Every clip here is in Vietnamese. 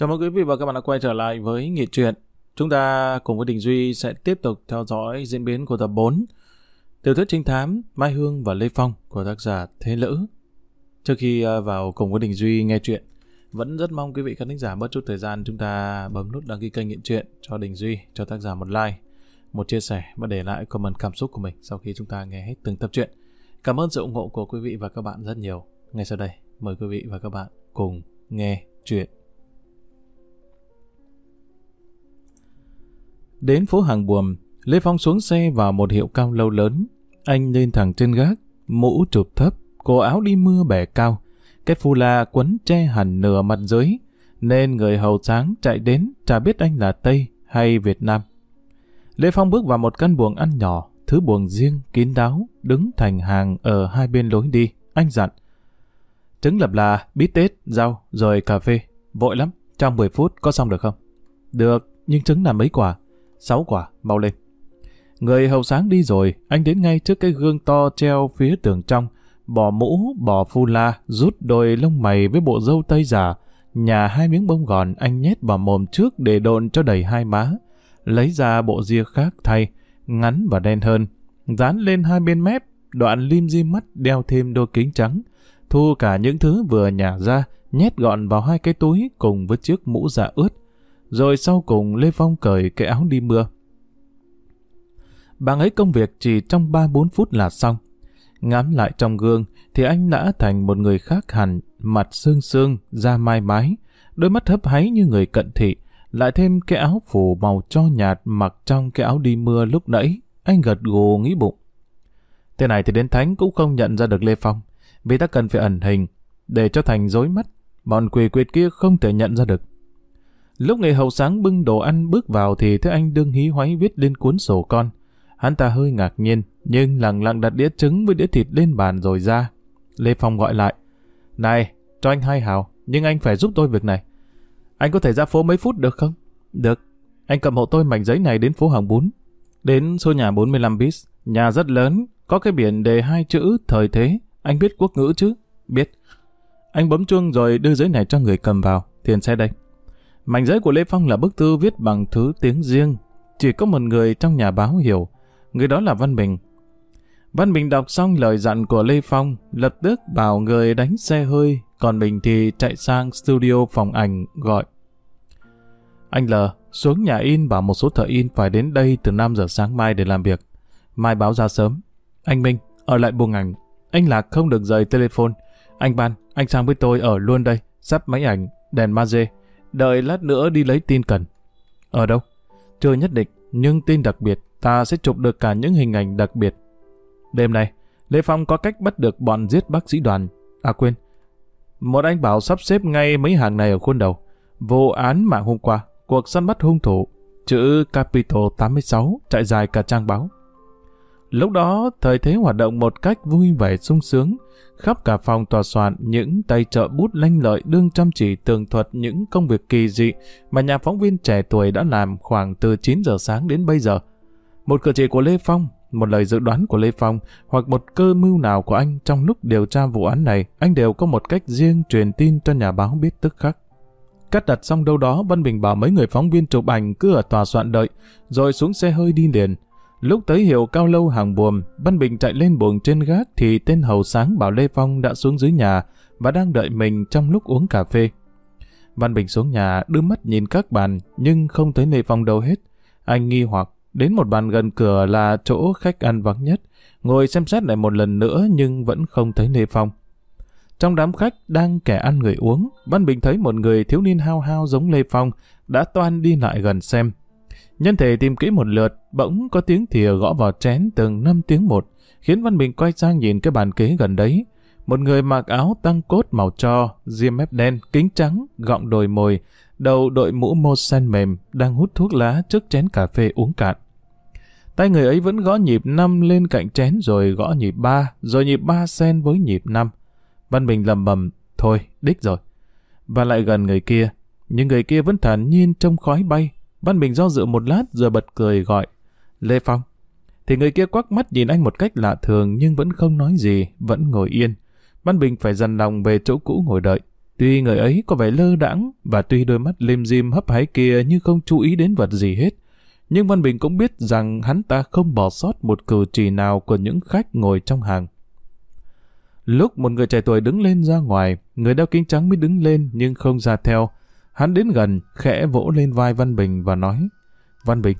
Chào mừng quý vị và các bạn đã quay trở lại với Nghị Truyện. Chúng ta cùng với Đình Duy sẽ tiếp tục theo dõi diễn biến của tập 4 Tiểu thuyết trinh thám Mai Hương và Lê Phong của tác giả Thế Lữ. Trước khi à, vào cùng với Đình Duy nghe chuyện, vẫn rất mong quý vị khán giả bớt chút thời gian chúng ta bấm nút đăng ký kênh Nghị Truyện cho Đình Duy, cho tác giả một like, một chia sẻ và để lại comment cảm xúc của mình sau khi chúng ta nghe hết từng tập truyện. Cảm ơn sự ủng hộ của quý vị và các bạn rất nhiều. Ngay sau đây, mời quý vị và các bạn cùng nghe chuyện. Đến phố hàng buồm, Lê Phong xuống xe vào một hiệu cao lâu lớn. Anh lên thẳng trên gác, mũ chụp thấp, cổ áo đi mưa bẻ cao. Cái phu la quấn che hẳn nửa mặt dưới, nên người hầu sáng chạy đến chả biết anh là Tây hay Việt Nam. Lê Phong bước vào một căn buồng ăn nhỏ, thứ buồng riêng, kín đáo, đứng thành hàng ở hai bên lối đi. Anh dặn. Trứng lập là, bít tết, rau, rồi cà phê. Vội lắm, trong 10 phút có xong được không? Được, nhưng trứng là mấy quả? Sáu quả, mau lên. Người hầu sáng đi rồi, anh đến ngay trước cái gương to treo phía tường trong, bỏ mũ, bỏ phu la, rút đôi lông mày với bộ râu tây giả, nhà hai miếng bông gòn anh nhét vào mồm trước để độn cho đầy hai má, lấy ra bộ ria khác thay, ngắn và đen hơn, dán lên hai bên mép, đoạn lim di mắt đeo thêm đôi kính trắng, thu cả những thứ vừa nhả ra, nhét gọn vào hai cái túi cùng với chiếc mũ giả ướt, rồi sau cùng Lê Phong cởi cái áo đi mưa. Bạn ấy công việc chỉ trong 3-4 phút là xong. Ngắm lại trong gương thì anh đã thành một người khác hẳn, mặt xương xương, da mai mái, đôi mắt hấp háy như người cận thị, lại thêm cái áo phủ màu cho nhạt mặc trong cái áo đi mưa lúc nãy, anh gật gù nghĩ bụng. Thế này thì đến Thánh cũng không nhận ra được Lê Phong, vì ta cần phải ẩn hình, để cho thành dối mắt, bọn quỷ quyệt kia không thể nhận ra được. Lúc người hầu sáng bưng đồ ăn bước vào thì thấy anh đương hí hoáy viết lên cuốn sổ con. Hắn ta hơi ngạc nhiên, nhưng lặng lặng đặt đĩa trứng với đĩa thịt lên bàn rồi ra. Lê Phong gọi lại. Này, cho anh hai hào, nhưng anh phải giúp tôi việc này. Anh có thể ra phố mấy phút được không? Được. Anh cầm hộ tôi mảnh giấy này đến phố Hàng Bún. Đến số nhà 45 bis, nhà rất lớn, có cái biển đề hai chữ thời thế. Anh biết quốc ngữ chứ? Biết. Anh bấm chuông rồi đưa giấy này cho người cầm vào. Tiền xe đây. Mảnh giấy của Lê Phong là bức thư viết bằng thứ tiếng riêng. Chỉ có một người trong nhà báo hiểu. Người đó là Văn Bình. Văn Bình đọc xong lời dặn của Lê Phong, lập tức bảo người đánh xe hơi, còn mình thì chạy sang studio phòng ảnh gọi. Anh L, xuống nhà in bảo một số thợ in phải đến đây từ 5 giờ sáng mai để làm việc. Mai báo ra sớm. Anh Minh, ở lại buồng ảnh. Anh Lạc không được rời telephone. Anh Ban, anh sang với tôi ở luôn đây, sắp máy ảnh, đèn maze. Đợi lát nữa đi lấy tin cần. Ở đâu? Chưa nhất định, nhưng tin đặc biệt, ta sẽ chụp được cả những hình ảnh đặc biệt. Đêm nay, Lê Phong có cách bắt được bọn giết bác sĩ đoàn. À quên, một anh bảo sắp xếp ngay mấy hàng này ở khuôn đầu. Vụ án mạng hôm qua, cuộc săn bắt hung thủ, chữ Capital 86 chạy dài cả trang báo. Lúc đó, thời thế hoạt động một cách vui vẻ sung sướng, khắp cả phòng tòa soạn những tay trợ bút lanh lợi đương chăm chỉ tường thuật những công việc kỳ dị mà nhà phóng viên trẻ tuổi đã làm khoảng từ 9 giờ sáng đến bây giờ. Một cử chỉ của Lê Phong, một lời dự đoán của Lê Phong hoặc một cơ mưu nào của anh trong lúc điều tra vụ án này, anh đều có một cách riêng truyền tin cho nhà báo biết tức khắc. Cắt đặt xong đâu đó, Văn Bình bảo mấy người phóng viên chụp ảnh cứ ở tòa soạn đợi, rồi xuống xe hơi đi liền. Lúc tới hiệu cao lâu hàng buồm, Văn Bình chạy lên buồng trên gác thì tên hầu sáng bảo Lê Phong đã xuống dưới nhà và đang đợi mình trong lúc uống cà phê. Văn Bình xuống nhà đưa mắt nhìn các bàn nhưng không thấy Lê Phong đâu hết. Anh nghi hoặc đến một bàn gần cửa là chỗ khách ăn vắng nhất, ngồi xem xét lại một lần nữa nhưng vẫn không thấy Lê Phong. Trong đám khách đang kẻ ăn người uống, Văn Bình thấy một người thiếu niên hao hao giống Lê Phong đã toan đi lại gần xem. Nhân thể tìm kỹ một lượt, bỗng có tiếng thìa gõ vào chén từng năm tiếng một, khiến Văn Bình quay sang nhìn cái bàn kế gần đấy. Một người mặc áo tăng cốt màu cho, diêm mép đen, kính trắng, gọng đồi mồi, đầu đội mũ mô sen mềm, đang hút thuốc lá trước chén cà phê uống cạn. Tay người ấy vẫn gõ nhịp năm lên cạnh chén rồi gõ nhịp ba, rồi nhịp ba sen với nhịp năm. Văn Bình lầm bầm, thôi, đích rồi. Và lại gần người kia, nhưng người kia vẫn thản nhiên trong khói bay, Văn Bình do dự một lát rồi bật cười gọi. Lê Phong. Thì người kia quắc mắt nhìn anh một cách lạ thường nhưng vẫn không nói gì, vẫn ngồi yên. Văn Bình phải dần lòng về chỗ cũ ngồi đợi. Tuy người ấy có vẻ lơ đãng và tuy đôi mắt lim dim hấp háy kia như không chú ý đến vật gì hết, nhưng Văn Bình cũng biết rằng hắn ta không bỏ sót một cử chỉ nào của những khách ngồi trong hàng. Lúc một người trẻ tuổi đứng lên ra ngoài, người đeo kính trắng mới đứng lên nhưng không ra theo. Hắn đến gần, khẽ vỗ lên vai Văn Bình và nói, Văn Bình.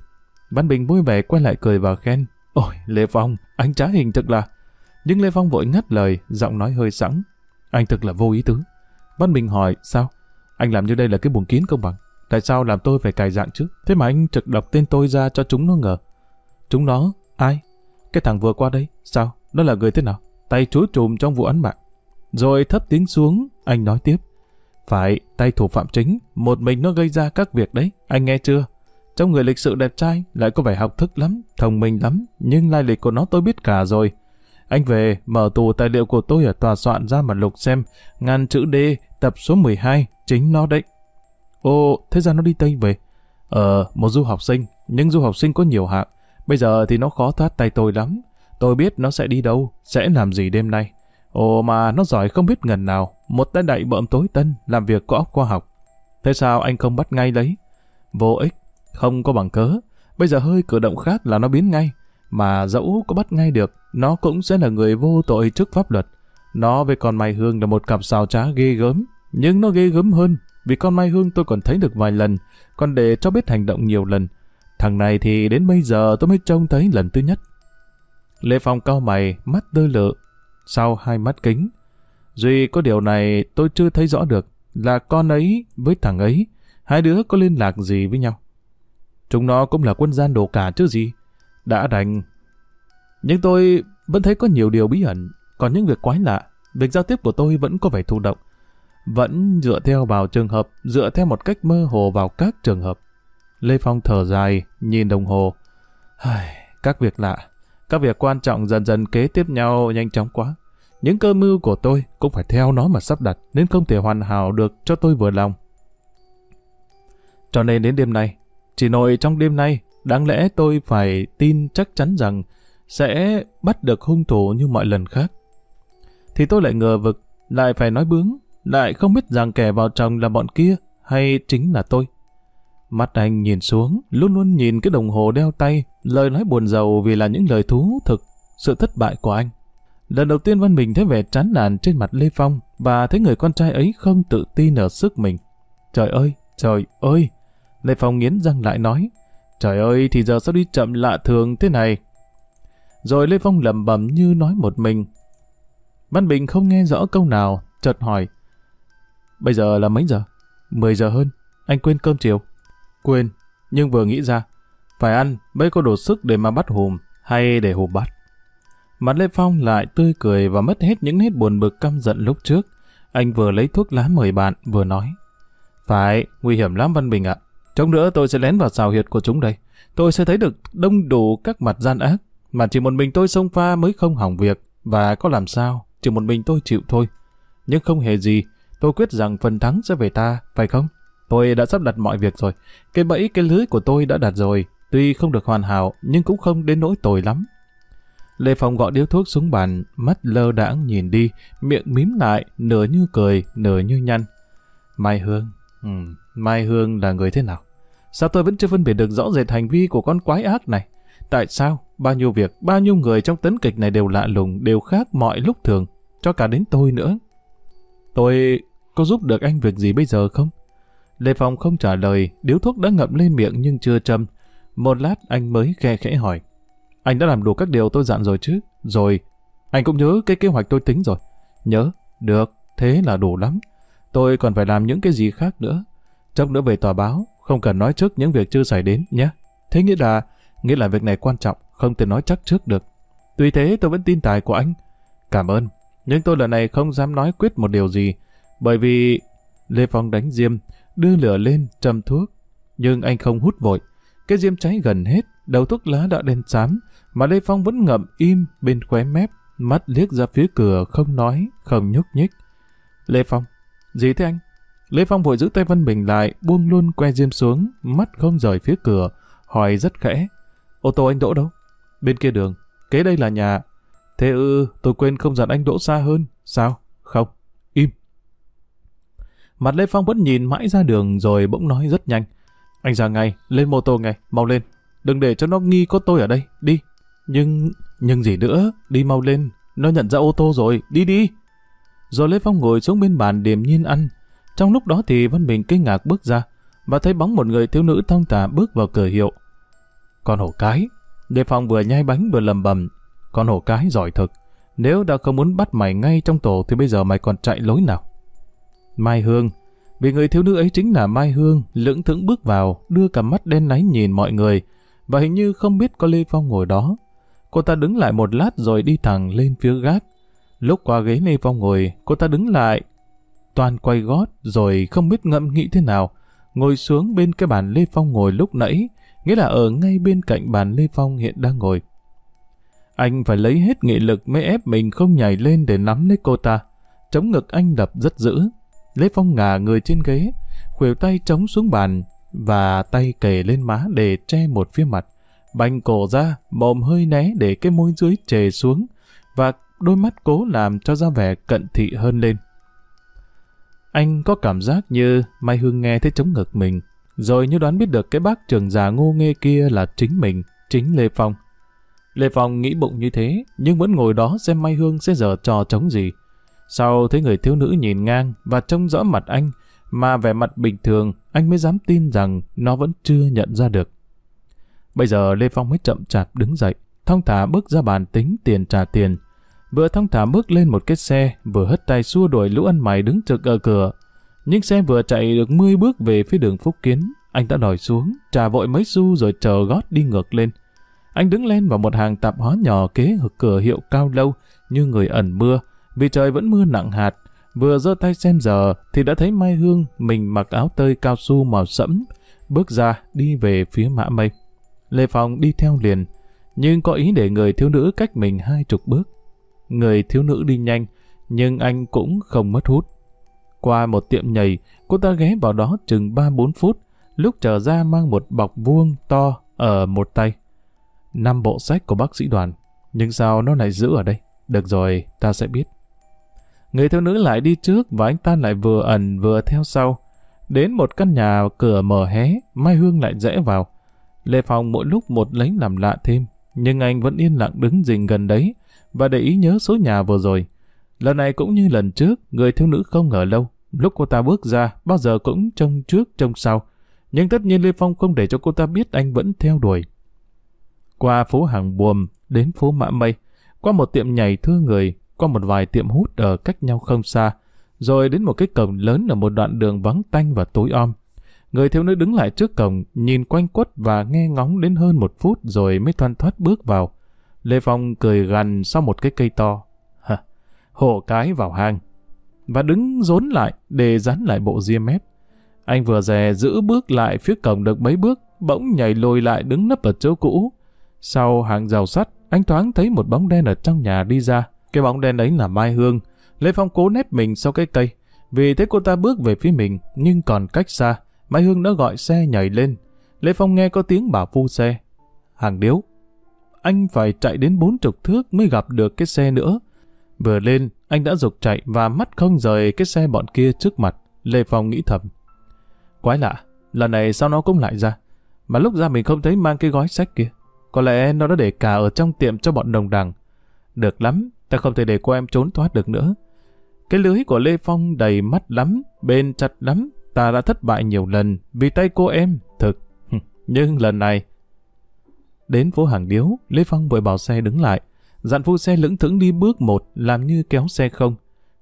Văn Bình vui vẻ quay lại cười và khen, Ôi, Lê Phong, anh trá hình thật là... Nhưng Lê Phong vội ngắt lời, giọng nói hơi sẵn. Anh thật là vô ý tứ. Văn Bình hỏi, sao? Anh làm như đây là cái buồng kín công bằng. Tại sao làm tôi phải cài dạng chứ? Thế mà anh trực đọc tên tôi ra cho chúng nó ngờ. Chúng nó? Ai? Cái thằng vừa qua đây? Sao? Nó là người thế nào? Tay chúa trùm trong vụ án mạng. Rồi thấp tiếng xuống, anh nói tiếp. Phải, tay thủ phạm chính, một mình nó gây ra các việc đấy, anh nghe chưa? Trong người lịch sự đẹp trai, lại có vẻ học thức lắm, thông minh lắm, nhưng lai lịch của nó tôi biết cả rồi. Anh về, mở tù tài liệu của tôi ở tòa soạn ra mà lục xem, ngàn chữ D, tập số 12, chính nó đấy. Ồ, thế ra nó đi Tây về. Ờ, một du học sinh, nhưng du học sinh có nhiều hạng. Bây giờ thì nó khó thoát tay tôi lắm. Tôi biết nó sẽ đi đâu, sẽ làm gì đêm nay. Ồ mà nó giỏi không biết ngần nào, một tay đại bợm tối tân, làm việc có óc khoa học. Thế sao anh không bắt ngay lấy? Vô ích, không có bằng cớ. Bây giờ hơi cử động khác là nó biến ngay. Mà dẫu có bắt ngay được, nó cũng sẽ là người vô tội trước pháp luật. Nó với con Mai Hương là một cặp xào trá ghê gớm. Nhưng nó ghê gớm hơn, vì con Mai Hương tôi còn thấy được vài lần, còn để cho biết hành động nhiều lần. Thằng này thì đến bây giờ tôi mới trông thấy lần thứ nhất. Lê Phong cao mày, mắt tơ lự, sau hai mắt kính. Duy có điều này tôi chưa thấy rõ được, là con ấy với thằng ấy, hai đứa có liên lạc gì với nhau. Chúng nó cũng là quân gian đồ cả chứ gì. Đã đành. Nhưng tôi vẫn thấy có nhiều điều bí ẩn, còn những việc quái lạ, việc giao tiếp của tôi vẫn có vẻ thụ động. Vẫn dựa theo vào trường hợp, dựa theo một cách mơ hồ vào các trường hợp. Lê Phong thở dài, nhìn đồng hồ. Các việc lạ, các việc quan trọng dần dần kế tiếp nhau nhanh chóng quá. Những cơ mưu của tôi cũng phải theo nó mà sắp đặt nên không thể hoàn hảo được cho tôi vừa lòng. Cho nên đến đêm nay, chỉ nội trong đêm nay, đáng lẽ tôi phải tin chắc chắn rằng sẽ bắt được hung thủ như mọi lần khác. Thì tôi lại ngờ vực, lại phải nói bướng, lại không biết rằng kẻ vào chồng là bọn kia hay chính là tôi. Mắt anh nhìn xuống, luôn luôn nhìn cái đồng hồ đeo tay, lời nói buồn giàu vì là những lời thú thực, sự thất bại của anh. Lần đầu tiên Văn Bình thấy vẻ chán nản trên mặt Lê Phong và thấy người con trai ấy không tự tin ở sức mình. Trời ơi, trời ơi! Lê Phong nghiến răng lại nói, trời ơi thì giờ sao đi chậm lạ thường thế này? Rồi Lê Phong lẩm bẩm như nói một mình. Văn Bình không nghe rõ câu nào, chợt hỏi, bây giờ là mấy giờ? 10 giờ hơn, anh quên cơm chiều. Quên, nhưng vừa nghĩ ra, phải ăn mới có đủ sức để mà bắt hùm hay để hùm bắt. Mặt Lê Phong lại tươi cười và mất hết những nét buồn bực căm giận lúc trước. Anh vừa lấy thuốc lá mời bạn, vừa nói. Phải, nguy hiểm lắm Văn Bình ạ. trong nữa tôi sẽ lén vào xào huyệt của chúng đây. Tôi sẽ thấy được đông đủ các mặt gian ác. Mà chỉ một mình tôi xông pha mới không hỏng việc. Và có làm sao, chỉ một mình tôi chịu thôi. Nhưng không hề gì, tôi quyết rằng phần thắng sẽ về ta, phải không? Tôi đã sắp đặt mọi việc rồi. Cái bẫy cái lưới của tôi đã đặt rồi. Tuy không được hoàn hảo, nhưng cũng không đến nỗi tồi lắm. Lê Phong gọi điếu thuốc xuống bàn, mắt lơ đãng nhìn đi, miệng mím lại, nửa như cười, nửa như nhăn. Mai Hương, ừ, Mai Hương là người thế nào? Sao tôi vẫn chưa phân biệt được rõ rệt hành vi của con quái ác này? Tại sao? Bao nhiêu việc, bao nhiêu người trong tấn kịch này đều lạ lùng, đều khác mọi lúc thường, cho cả đến tôi nữa. Tôi có giúp được anh việc gì bây giờ không? Lê Phong không trả lời, điếu thuốc đã ngậm lên miệng nhưng chưa châm. Một lát anh mới khe khẽ hỏi. Anh đã làm đủ các điều tôi dặn rồi chứ? Rồi. Anh cũng nhớ cái kế hoạch tôi tính rồi. Nhớ. Được. Thế là đủ lắm. Tôi còn phải làm những cái gì khác nữa. Chốc nữa về tòa báo, không cần nói trước những việc chưa xảy đến nhé. Thế nghĩa là, nghĩa là việc này quan trọng, không thể nói chắc trước được. Tuy thế tôi vẫn tin tài của anh. Cảm ơn. Nhưng tôi lần này không dám nói quyết một điều gì. Bởi vì Lê Phong đánh Diêm, đưa lửa lên, châm thuốc. Nhưng anh không hút vội. Cái diêm cháy gần hết, đầu thuốc lá đã đen xám, mà Lê Phong vẫn ngậm im bên khóe mép, mắt liếc ra phía cửa không nói, không nhúc nhích. Lê Phong, gì thế anh? Lê Phong vội giữ tay Văn Bình lại, buông luôn que diêm xuống, mắt không rời phía cửa, hỏi rất khẽ. Ô tô anh đỗ đâu? Bên kia đường, kế đây là nhà. Thế ư, tôi quên không dặn anh đỗ xa hơn. Sao? Không. Mặt Lê Phong vẫn nhìn mãi ra đường rồi bỗng nói rất nhanh. Anh ra ngay, lên mô tô ngay, mau lên. Đừng để cho nó nghi có tôi ở đây, đi. Nhưng, nhưng gì nữa, đi mau lên. Nó nhận ra ô tô rồi, đi đi. Rồi Lê Phong ngồi xuống bên bàn điềm nhiên ăn. Trong lúc đó thì Văn Bình kinh ngạc bước ra và thấy bóng một người thiếu nữ thong thả bước vào cửa hiệu. Con hổ cái. Lê Phong vừa nhai bánh vừa lầm bầm. Con hổ cái giỏi thực. Nếu đã không muốn bắt mày ngay trong tổ thì bây giờ mày còn chạy lối nào? Mai Hương. Vì người thiếu nữ ấy chính là Mai Hương, lưỡng thững bước vào, đưa cả mắt đen láy nhìn mọi người, và hình như không biết có Lê Phong ngồi đó. Cô ta đứng lại một lát rồi đi thẳng lên phía gác. Lúc qua ghế Lê Phong ngồi, cô ta đứng lại, toàn quay gót rồi không biết ngẫm nghĩ thế nào, ngồi xuống bên cái bàn Lê Phong ngồi lúc nãy, nghĩa là ở ngay bên cạnh bàn Lê Phong hiện đang ngồi. Anh phải lấy hết nghị lực mới ép mình không nhảy lên để nắm lấy cô ta. Chống ngực anh đập rất dữ. Lê Phong ngả người trên ghế, khuỷu tay chống xuống bàn và tay kề lên má để che một phía mặt. Bành cổ ra, mồm hơi né để cái môi dưới trề xuống và đôi mắt cố làm cho ra vẻ cận thị hơn lên. Anh có cảm giác như Mai Hương nghe thấy chống ngực mình, rồi như đoán biết được cái bác trường già ngô nghê kia là chính mình, chính Lê Phong. Lê Phong nghĩ bụng như thế, nhưng vẫn ngồi đó xem Mai Hương sẽ giờ trò chống gì. Sau thấy người thiếu nữ nhìn ngang và trông rõ mặt anh, mà vẻ mặt bình thường, anh mới dám tin rằng nó vẫn chưa nhận ra được. Bây giờ Lê Phong mới chậm chạp đứng dậy, thong thả bước ra bàn tính tiền trả tiền. Vừa thong thả bước lên một cái xe, vừa hất tay xua đuổi lũ ăn mày đứng trực ở cửa. Nhưng xe vừa chạy được 10 bước về phía đường Phúc Kiến, anh đã đòi xuống, trả vội mấy xu rồi chờ gót đi ngược lên. Anh đứng lên vào một hàng tạp hóa nhỏ kế ở cửa hiệu cao lâu như người ẩn mưa, vì trời vẫn mưa nặng hạt. Vừa giơ tay xem giờ thì đã thấy Mai Hương mình mặc áo tơi cao su màu sẫm, bước ra đi về phía mã mây. Lê Phong đi theo liền, nhưng có ý để người thiếu nữ cách mình hai chục bước. Người thiếu nữ đi nhanh, nhưng anh cũng không mất hút. Qua một tiệm nhầy, cô ta ghé vào đó chừng 3-4 phút, lúc trở ra mang một bọc vuông to ở một tay. Năm bộ sách của bác sĩ đoàn, nhưng sao nó lại giữ ở đây? Được rồi, ta sẽ biết. Người thiếu nữ lại đi trước và anh ta lại vừa ẩn vừa theo sau. Đến một căn nhà cửa mở hé, Mai Hương lại rẽ vào. Lê Phong mỗi lúc một lấy làm lạ thêm, nhưng anh vẫn yên lặng đứng rình gần đấy và để ý nhớ số nhà vừa rồi. Lần này cũng như lần trước, người thiếu nữ không ngờ lâu. Lúc cô ta bước ra, bao giờ cũng trông trước trông sau. Nhưng tất nhiên Lê Phong không để cho cô ta biết anh vẫn theo đuổi. Qua phố hàng buồm, đến phố Mã Mây, qua một tiệm nhảy thưa người, qua một vài tiệm hút ở cách nhau không xa, rồi đến một cái cổng lớn ở một đoạn đường vắng tanh và tối om. Người thiếu nữ đứng lại trước cổng, nhìn quanh quất và nghe ngóng đến hơn một phút rồi mới thoăn thoát bước vào. Lê Phong cười gằn sau một cái cây to. Hả, hổ cái vào hang. Và đứng rốn lại để dán lại bộ ria mép. Anh vừa dè giữ bước lại phía cổng được mấy bước, bỗng nhảy lùi lại đứng nấp ở chỗ cũ. Sau hàng rào sắt, anh thoáng thấy một bóng đen ở trong nhà đi ra. Cái bóng đen ấy là Mai Hương. Lê Phong cố nép mình sau cái cây. Vì thế cô ta bước về phía mình, nhưng còn cách xa. Mai Hương đã gọi xe nhảy lên. Lê Phong nghe có tiếng bảo phu xe. Hàng điếu. Anh phải chạy đến bốn chục thước mới gặp được cái xe nữa. Vừa lên, anh đã dục chạy và mắt không rời cái xe bọn kia trước mặt. Lê Phong nghĩ thầm. Quái lạ, lần này sao nó cũng lại ra. Mà lúc ra mình không thấy mang cái gói sách kia. Có lẽ nó đã để cả ở trong tiệm cho bọn đồng đằng. Được lắm, ta không thể để cô em trốn thoát được nữa. Cái lưới của Lê Phong đầy mắt lắm, bên chặt lắm. Ta đã thất bại nhiều lần vì tay cô em, thực. Nhưng lần này... Đến phố hàng điếu, Lê Phong vội bảo xe đứng lại. Dặn phu xe lững thững đi bước một, làm như kéo xe không.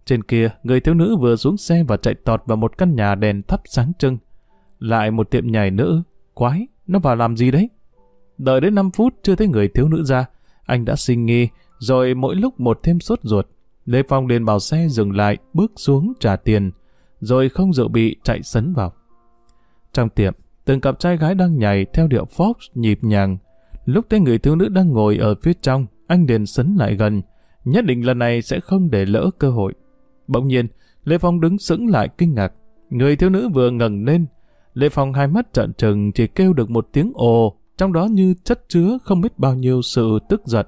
Trên kia, người thiếu nữ vừa xuống xe và chạy tọt vào một căn nhà đèn thắp sáng trưng. Lại một tiệm nhảy nữ. Quái, nó vào làm gì đấy? Đợi đến 5 phút chưa thấy người thiếu nữ ra, anh đã sinh nghi, rồi mỗi lúc một thêm sốt ruột. Lê Phong liền bảo xe dừng lại, bước xuống trả tiền, rồi không dự bị chạy sấn vào. Trong tiệm, từng cặp trai gái đang nhảy theo điệu Fox nhịp nhàng. Lúc thấy người thiếu nữ đang ngồi ở phía trong, anh liền sấn lại gần. Nhất định lần này sẽ không để lỡ cơ hội. Bỗng nhiên, Lê Phong đứng sững lại kinh ngạc. Người thiếu nữ vừa ngẩng lên. Lê Phong hai mắt trợn trừng chỉ kêu được một tiếng ồ trong đó như chất chứa không biết bao nhiêu sự tức giận.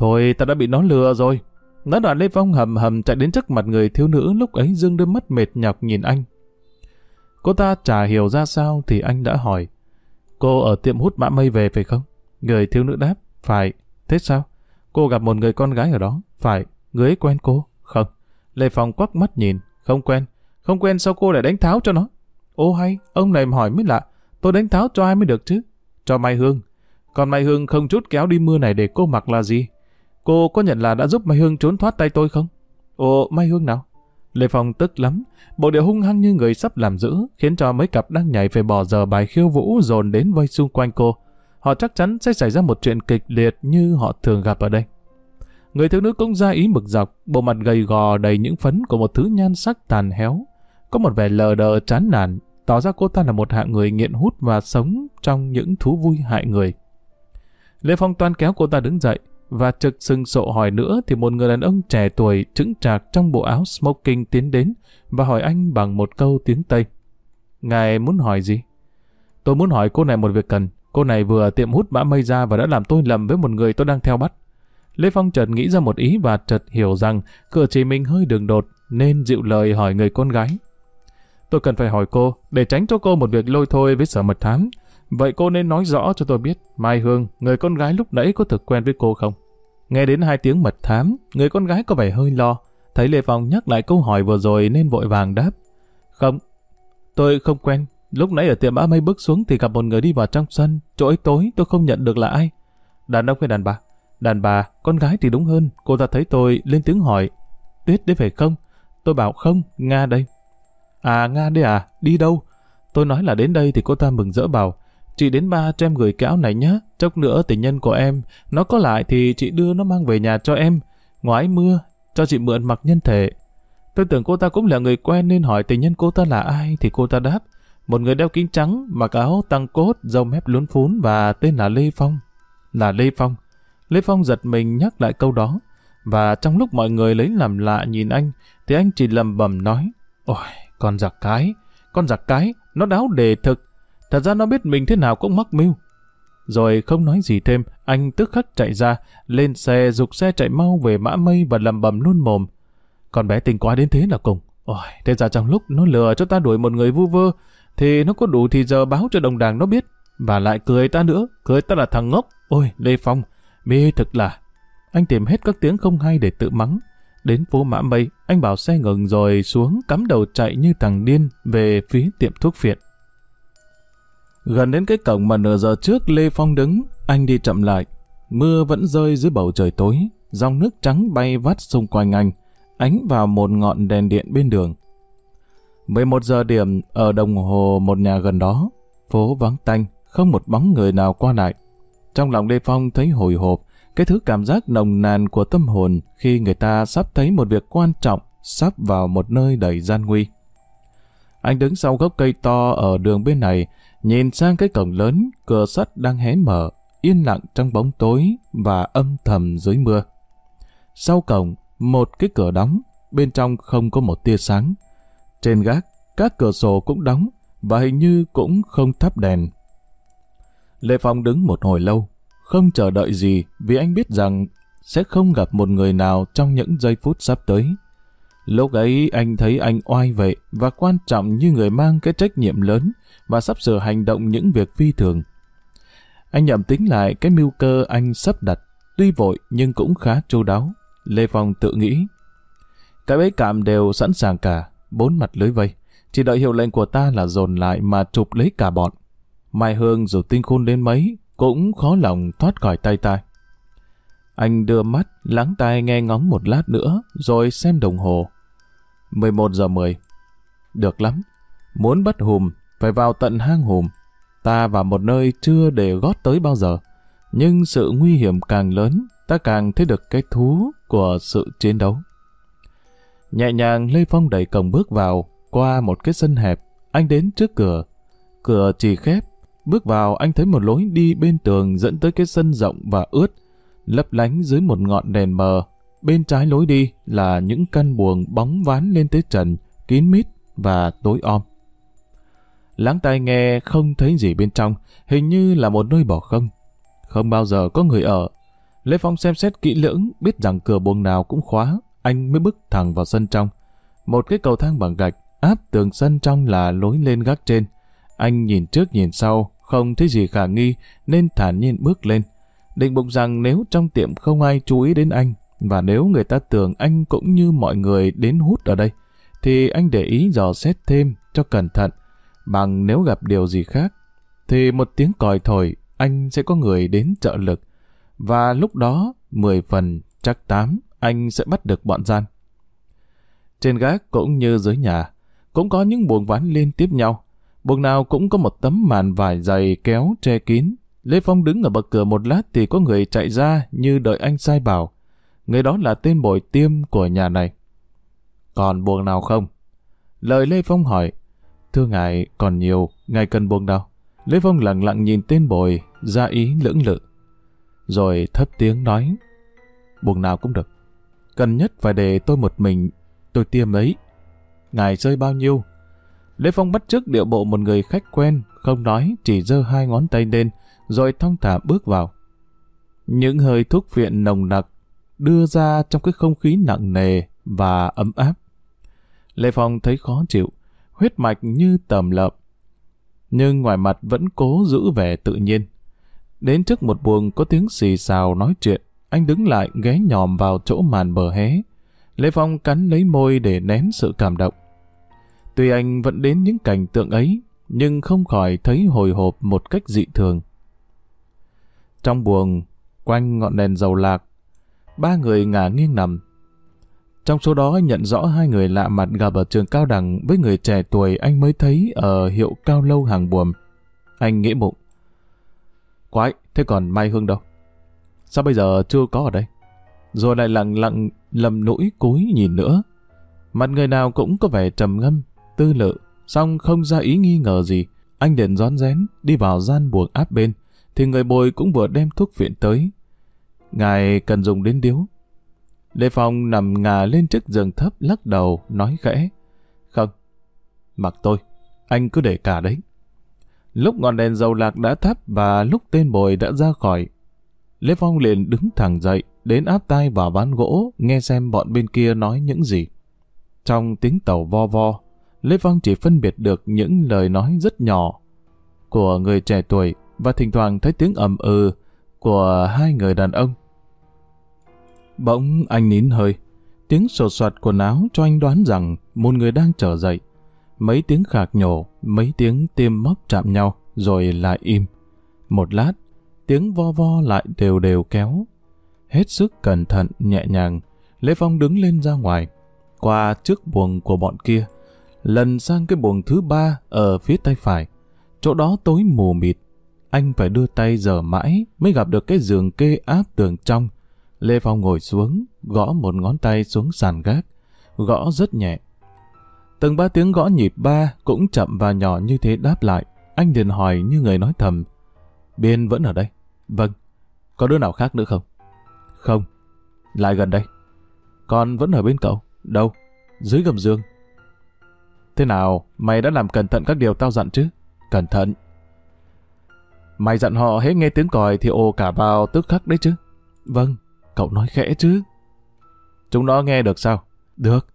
Thôi ta đã bị nó lừa rồi. Nó đoạn Lê Phong hầm hầm chạy đến trước mặt người thiếu nữ lúc ấy dương đôi mắt mệt nhọc nhìn anh. Cô ta chả hiểu ra sao thì anh đã hỏi. Cô ở tiệm hút mã mây về phải không? Người thiếu nữ đáp, phải. Thế sao? Cô gặp một người con gái ở đó? Phải. Người ấy quen cô? Không. Lê Phong quắc mắt nhìn, không quen. Không quen sao cô lại đánh tháo cho nó? Ô hay, ông này hỏi mới lạ. Tôi đánh tháo cho ai mới được chứ? Cho Mai Hương. Còn Mai Hương không chút kéo đi mưa này để cô mặc là gì? Cô có nhận là đã giúp Mai Hương trốn thoát tay tôi không? Ồ, Mai Hương nào? Lê Phong tức lắm, bộ điệu hung hăng như người sắp làm dữ, khiến cho mấy cặp đang nhảy phải bỏ giờ bài khiêu vũ dồn đến vây xung quanh cô. Họ chắc chắn sẽ xảy ra một chuyện kịch liệt như họ thường gặp ở đây. Người thiếu nữ cũng ra ý mực dọc, bộ mặt gầy gò đầy những phấn của một thứ nhan sắc tàn héo. Có một vẻ lờ đờ chán nản, tỏ ra cô ta là một hạng người nghiện hút và sống trong những thú vui hại người. Lê Phong toan kéo cô ta đứng dậy, và trực sừng sộ hỏi nữa thì một người đàn ông trẻ tuổi trững trạc trong bộ áo smoking tiến đến và hỏi anh bằng một câu tiếng Tây. Ngài muốn hỏi gì? Tôi muốn hỏi cô này một việc cần. Cô này vừa tiệm hút mã mây ra và đã làm tôi lầm với một người tôi đang theo bắt. Lê Phong chợt nghĩ ra một ý và chợt hiểu rằng cửa chỉ mình hơi đường đột nên dịu lời hỏi người con gái. Tôi cần phải hỏi cô để tránh cho cô một việc lôi thôi với sở mật thám Vậy cô nên nói rõ cho tôi biết, Mai Hương, người con gái lúc nãy có thực quen với cô không? Nghe đến hai tiếng mật thám, người con gái có vẻ hơi lo. Thấy Lê Phong nhắc lại câu hỏi vừa rồi nên vội vàng đáp. Không, tôi không quen. Lúc nãy ở tiệm bã mây bước xuống thì gặp một người đi vào trong sân. Chỗ ấy tối tôi không nhận được là ai. Đàn ông hay đàn bà? Đàn bà, con gái thì đúng hơn. Cô ta thấy tôi lên tiếng hỏi. Tuyết đấy phải không? Tôi bảo không, Nga đây. À Nga đây à, đi đâu? Tôi nói là đến đây thì cô ta mừng rỡ bảo. Chị đến ba cho em gửi cái áo này nhé. Chốc nữa tình nhân của em, nó có lại thì chị đưa nó mang về nhà cho em. Ngoái mưa, cho chị mượn mặc nhân thể. Tôi tưởng cô ta cũng là người quen nên hỏi tình nhân cô ta là ai thì cô ta đáp. Một người đeo kính trắng, mặc áo tăng cốt, râu mép lún phún và tên là Lê Phong. Là Lê Phong. Lê Phong giật mình nhắc lại câu đó. Và trong lúc mọi người lấy làm lạ nhìn anh, thì anh chỉ lầm bầm nói. Ôi, con giặc cái, con giặc cái, nó đáo đề thực. Thật ra nó biết mình thế nào cũng mắc mưu. Rồi không nói gì thêm, anh tức khắc chạy ra, lên xe, dục xe chạy mau về mã mây và lầm bầm luôn mồm. Con bé tình quá đến thế là cùng. Ôi, thế ra trong lúc nó lừa cho ta đuổi một người vu vơ, thì nó có đủ thì giờ báo cho đồng đảng nó biết. Và lại cười ta nữa, cười ta là thằng ngốc. Ôi, Lê Phong, mê thực là... Anh tìm hết các tiếng không hay để tự mắng. Đến phố Mã Mây, anh bảo xe ngừng rồi xuống cắm đầu chạy như thằng điên về phía tiệm thuốc phiện. Gần đến cái cổng mà nửa giờ trước Lê Phong đứng, anh đi chậm lại. Mưa vẫn rơi dưới bầu trời tối, dòng nước trắng bay vắt xung quanh anh, ánh vào một ngọn đèn điện bên đường. 11 giờ điểm ở đồng hồ một nhà gần đó, phố vắng tanh, không một bóng người nào qua lại. Trong lòng Lê Phong thấy hồi hộp, cái thứ cảm giác nồng nàn của tâm hồn khi người ta sắp thấy một việc quan trọng, sắp vào một nơi đầy gian nguy. Anh đứng sau gốc cây to ở đường bên này, nhìn sang cái cổng lớn, cửa sắt đang hé mở, yên lặng trong bóng tối và âm thầm dưới mưa. Sau cổng, một cái cửa đóng, bên trong không có một tia sáng. Trên gác, các cửa sổ cũng đóng và hình như cũng không thắp đèn. Lê Phong đứng một hồi lâu, không chờ đợi gì vì anh biết rằng sẽ không gặp một người nào trong những giây phút sắp tới. Lúc ấy anh thấy anh oai vệ và quan trọng như người mang cái trách nhiệm lớn và sắp sửa hành động những việc phi thường. Anh nhậm tính lại cái mưu cơ anh sắp đặt, tuy vội nhưng cũng khá chu đáo. Lê Phong tự nghĩ. Cái bẫy cảm đều sẵn sàng cả, bốn mặt lưới vây. Chỉ đợi hiệu lệnh của ta là dồn lại mà chụp lấy cả bọn. Mai Hương dù tinh khôn đến mấy, cũng khó lòng thoát khỏi tay ta. Anh đưa mắt, lắng tai nghe ngóng một lát nữa, rồi xem đồng hồ. 11 giờ 10. Được lắm. Muốn bắt hùm, phải vào tận hang hùm. Ta vào một nơi chưa để gót tới bao giờ. Nhưng sự nguy hiểm càng lớn, ta càng thấy được cái thú của sự chiến đấu. Nhẹ nhàng Lê Phong đẩy cổng bước vào, qua một cái sân hẹp, anh đến trước cửa. Cửa chỉ khép, bước vào anh thấy một lối đi bên tường dẫn tới cái sân rộng và ướt, lấp lánh dưới một ngọn đèn mờ. Bên trái lối đi là những căn buồng bóng ván lên tới trần, kín mít và tối om. Lắng tai nghe không thấy gì bên trong, hình như là một nơi bỏ không. Không bao giờ có người ở. Lê Phong xem xét kỹ lưỡng, biết rằng cửa buồng nào cũng khóa, anh mới bước thẳng vào sân trong. Một cái cầu thang bằng gạch, áp tường sân trong là lối lên gác trên. Anh nhìn trước nhìn sau, không thấy gì khả nghi, nên thản nhiên bước lên. Định bụng rằng nếu trong tiệm không ai chú ý đến anh, và nếu người ta tưởng anh cũng như mọi người đến hút ở đây, thì anh để ý dò xét thêm cho cẩn thận, bằng nếu gặp điều gì khác, thì một tiếng còi thổi, anh sẽ có người đến trợ lực, và lúc đó, 10 phần, chắc 8, anh sẽ bắt được bọn gian. Trên gác cũng như dưới nhà, cũng có những buồng ván liên tiếp nhau. Buồng nào cũng có một tấm màn vải dày kéo che kín. Lê Phong đứng ở bậc cửa một lát thì có người chạy ra như đợi anh sai bảo. Người đó là tên bồi tiêm của nhà này. Còn buồng nào không? Lời Lê Phong hỏi. Thưa ngài, còn nhiều, ngài cần buồng nào? Lê Phong lặng lặng nhìn tên bồi, ra ý lưỡng lự. Rồi thấp tiếng nói. Buồng nào cũng được. Cần nhất phải để tôi một mình, tôi tiêm ấy. Ngài rơi bao nhiêu? Lê Phong bắt trước điệu bộ một người khách quen, không nói, chỉ giơ hai ngón tay lên, rồi thong thả bước vào. Những hơi thuốc viện nồng nặc đưa ra trong cái không khí nặng nề và ấm áp. Lê Phong thấy khó chịu, huyết mạch như tầm lợm. Nhưng ngoài mặt vẫn cố giữ vẻ tự nhiên. Đến trước một buồng có tiếng xì xào nói chuyện, anh đứng lại ghé nhòm vào chỗ màn bờ hé. Lê Phong cắn lấy môi để nén sự cảm động. Tuy anh vẫn đến những cảnh tượng ấy, nhưng không khỏi thấy hồi hộp một cách dị thường. Trong buồng, quanh ngọn đèn dầu lạc, ba người ngả nghiêng nằm. Trong số đó anh nhận rõ hai người lạ mặt gặp ở trường cao đẳng với người trẻ tuổi anh mới thấy ở hiệu cao lâu hàng buồm. Anh nghĩ bụng. Quái, thế còn Mai Hương đâu? Sao bây giờ chưa có ở đây? Rồi lại lặng lặng lầm nỗi cúi nhìn nữa. Mặt người nào cũng có vẻ trầm ngâm, tư lự, song không ra ý nghi ngờ gì. Anh liền rón rén, đi vào gian buồng áp bên, thì người bồi cũng vừa đem thuốc viện tới. Ngài cần dùng đến điếu. Lê Phong nằm ngà lên chiếc giường thấp lắc đầu, nói khẽ. Không, mặc tôi, anh cứ để cả đấy. Lúc ngọn đèn dầu lạc đã thắp và lúc tên bồi đã ra khỏi, Lê Phong liền đứng thẳng dậy, đến áp tay vào ván gỗ, nghe xem bọn bên kia nói những gì. Trong tiếng tàu vo vo, Lê Phong chỉ phân biệt được những lời nói rất nhỏ của người trẻ tuổi và thỉnh thoảng thấy tiếng ầm ừ của hai người đàn ông. Bỗng anh nín hơi, tiếng sột soạt quần áo cho anh đoán rằng một người đang trở dậy. Mấy tiếng khạc nhổ, mấy tiếng tiêm móc chạm nhau, rồi lại im. Một lát, tiếng vo vo lại đều đều kéo. Hết sức cẩn thận, nhẹ nhàng, Lê Phong đứng lên ra ngoài, qua trước buồng của bọn kia, lần sang cái buồng thứ ba ở phía tay phải. Chỗ đó tối mù mịt, anh phải đưa tay dở mãi mới gặp được cái giường kê áp tường trong. Lê Phong ngồi xuống, gõ một ngón tay xuống sàn gác, gõ rất nhẹ. Từng ba tiếng gõ nhịp ba cũng chậm và nhỏ như thế đáp lại. Anh liền hỏi như người nói thầm. Biên vẫn ở đây. Vâng. Có đứa nào khác nữa không? Không. Lại gần đây. Con vẫn ở bên cậu. Đâu? Dưới gầm giường. Thế nào, mày đã làm cẩn thận các điều tao dặn chứ? Cẩn thận. Mày dặn họ hết nghe tiếng còi thì ồ cả vào tức khắc đấy chứ. Vâng, cậu nói khẽ chứ. Chúng nó nghe được sao? Được.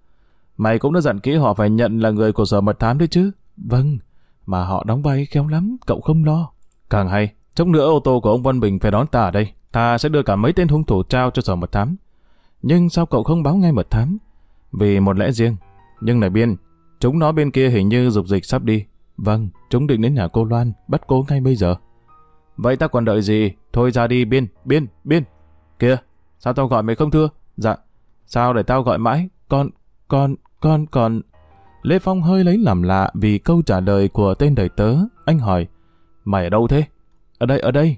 Mày cũng đã dặn kỹ họ phải nhận là người của sở mật thám đấy chứ. Vâng, mà họ đóng vai khéo lắm, cậu không lo. Càng hay, chốc nữa ô tô của ông Văn Bình phải đón ta ở đây. Ta sẽ đưa cả mấy tên hung thủ trao cho sở mật thám. Nhưng sao cậu không báo ngay mật thám? Vì một lẽ riêng. Nhưng này Biên, chúng nó bên kia hình như dục dịch sắp đi. Vâng, chúng định đến nhà cô Loan, bắt cô ngay bây giờ. Vậy ta còn đợi gì? Thôi ra đi Biên, Biên, Biên. Kìa, sao tao gọi mày không thưa? Dạ, sao để tao gọi mãi? Con, con, con còn... Lê Phong hơi lấy làm lạ vì câu trả lời của tên đời tớ. Anh hỏi, mày ở đâu thế? Ở đây, ở đây.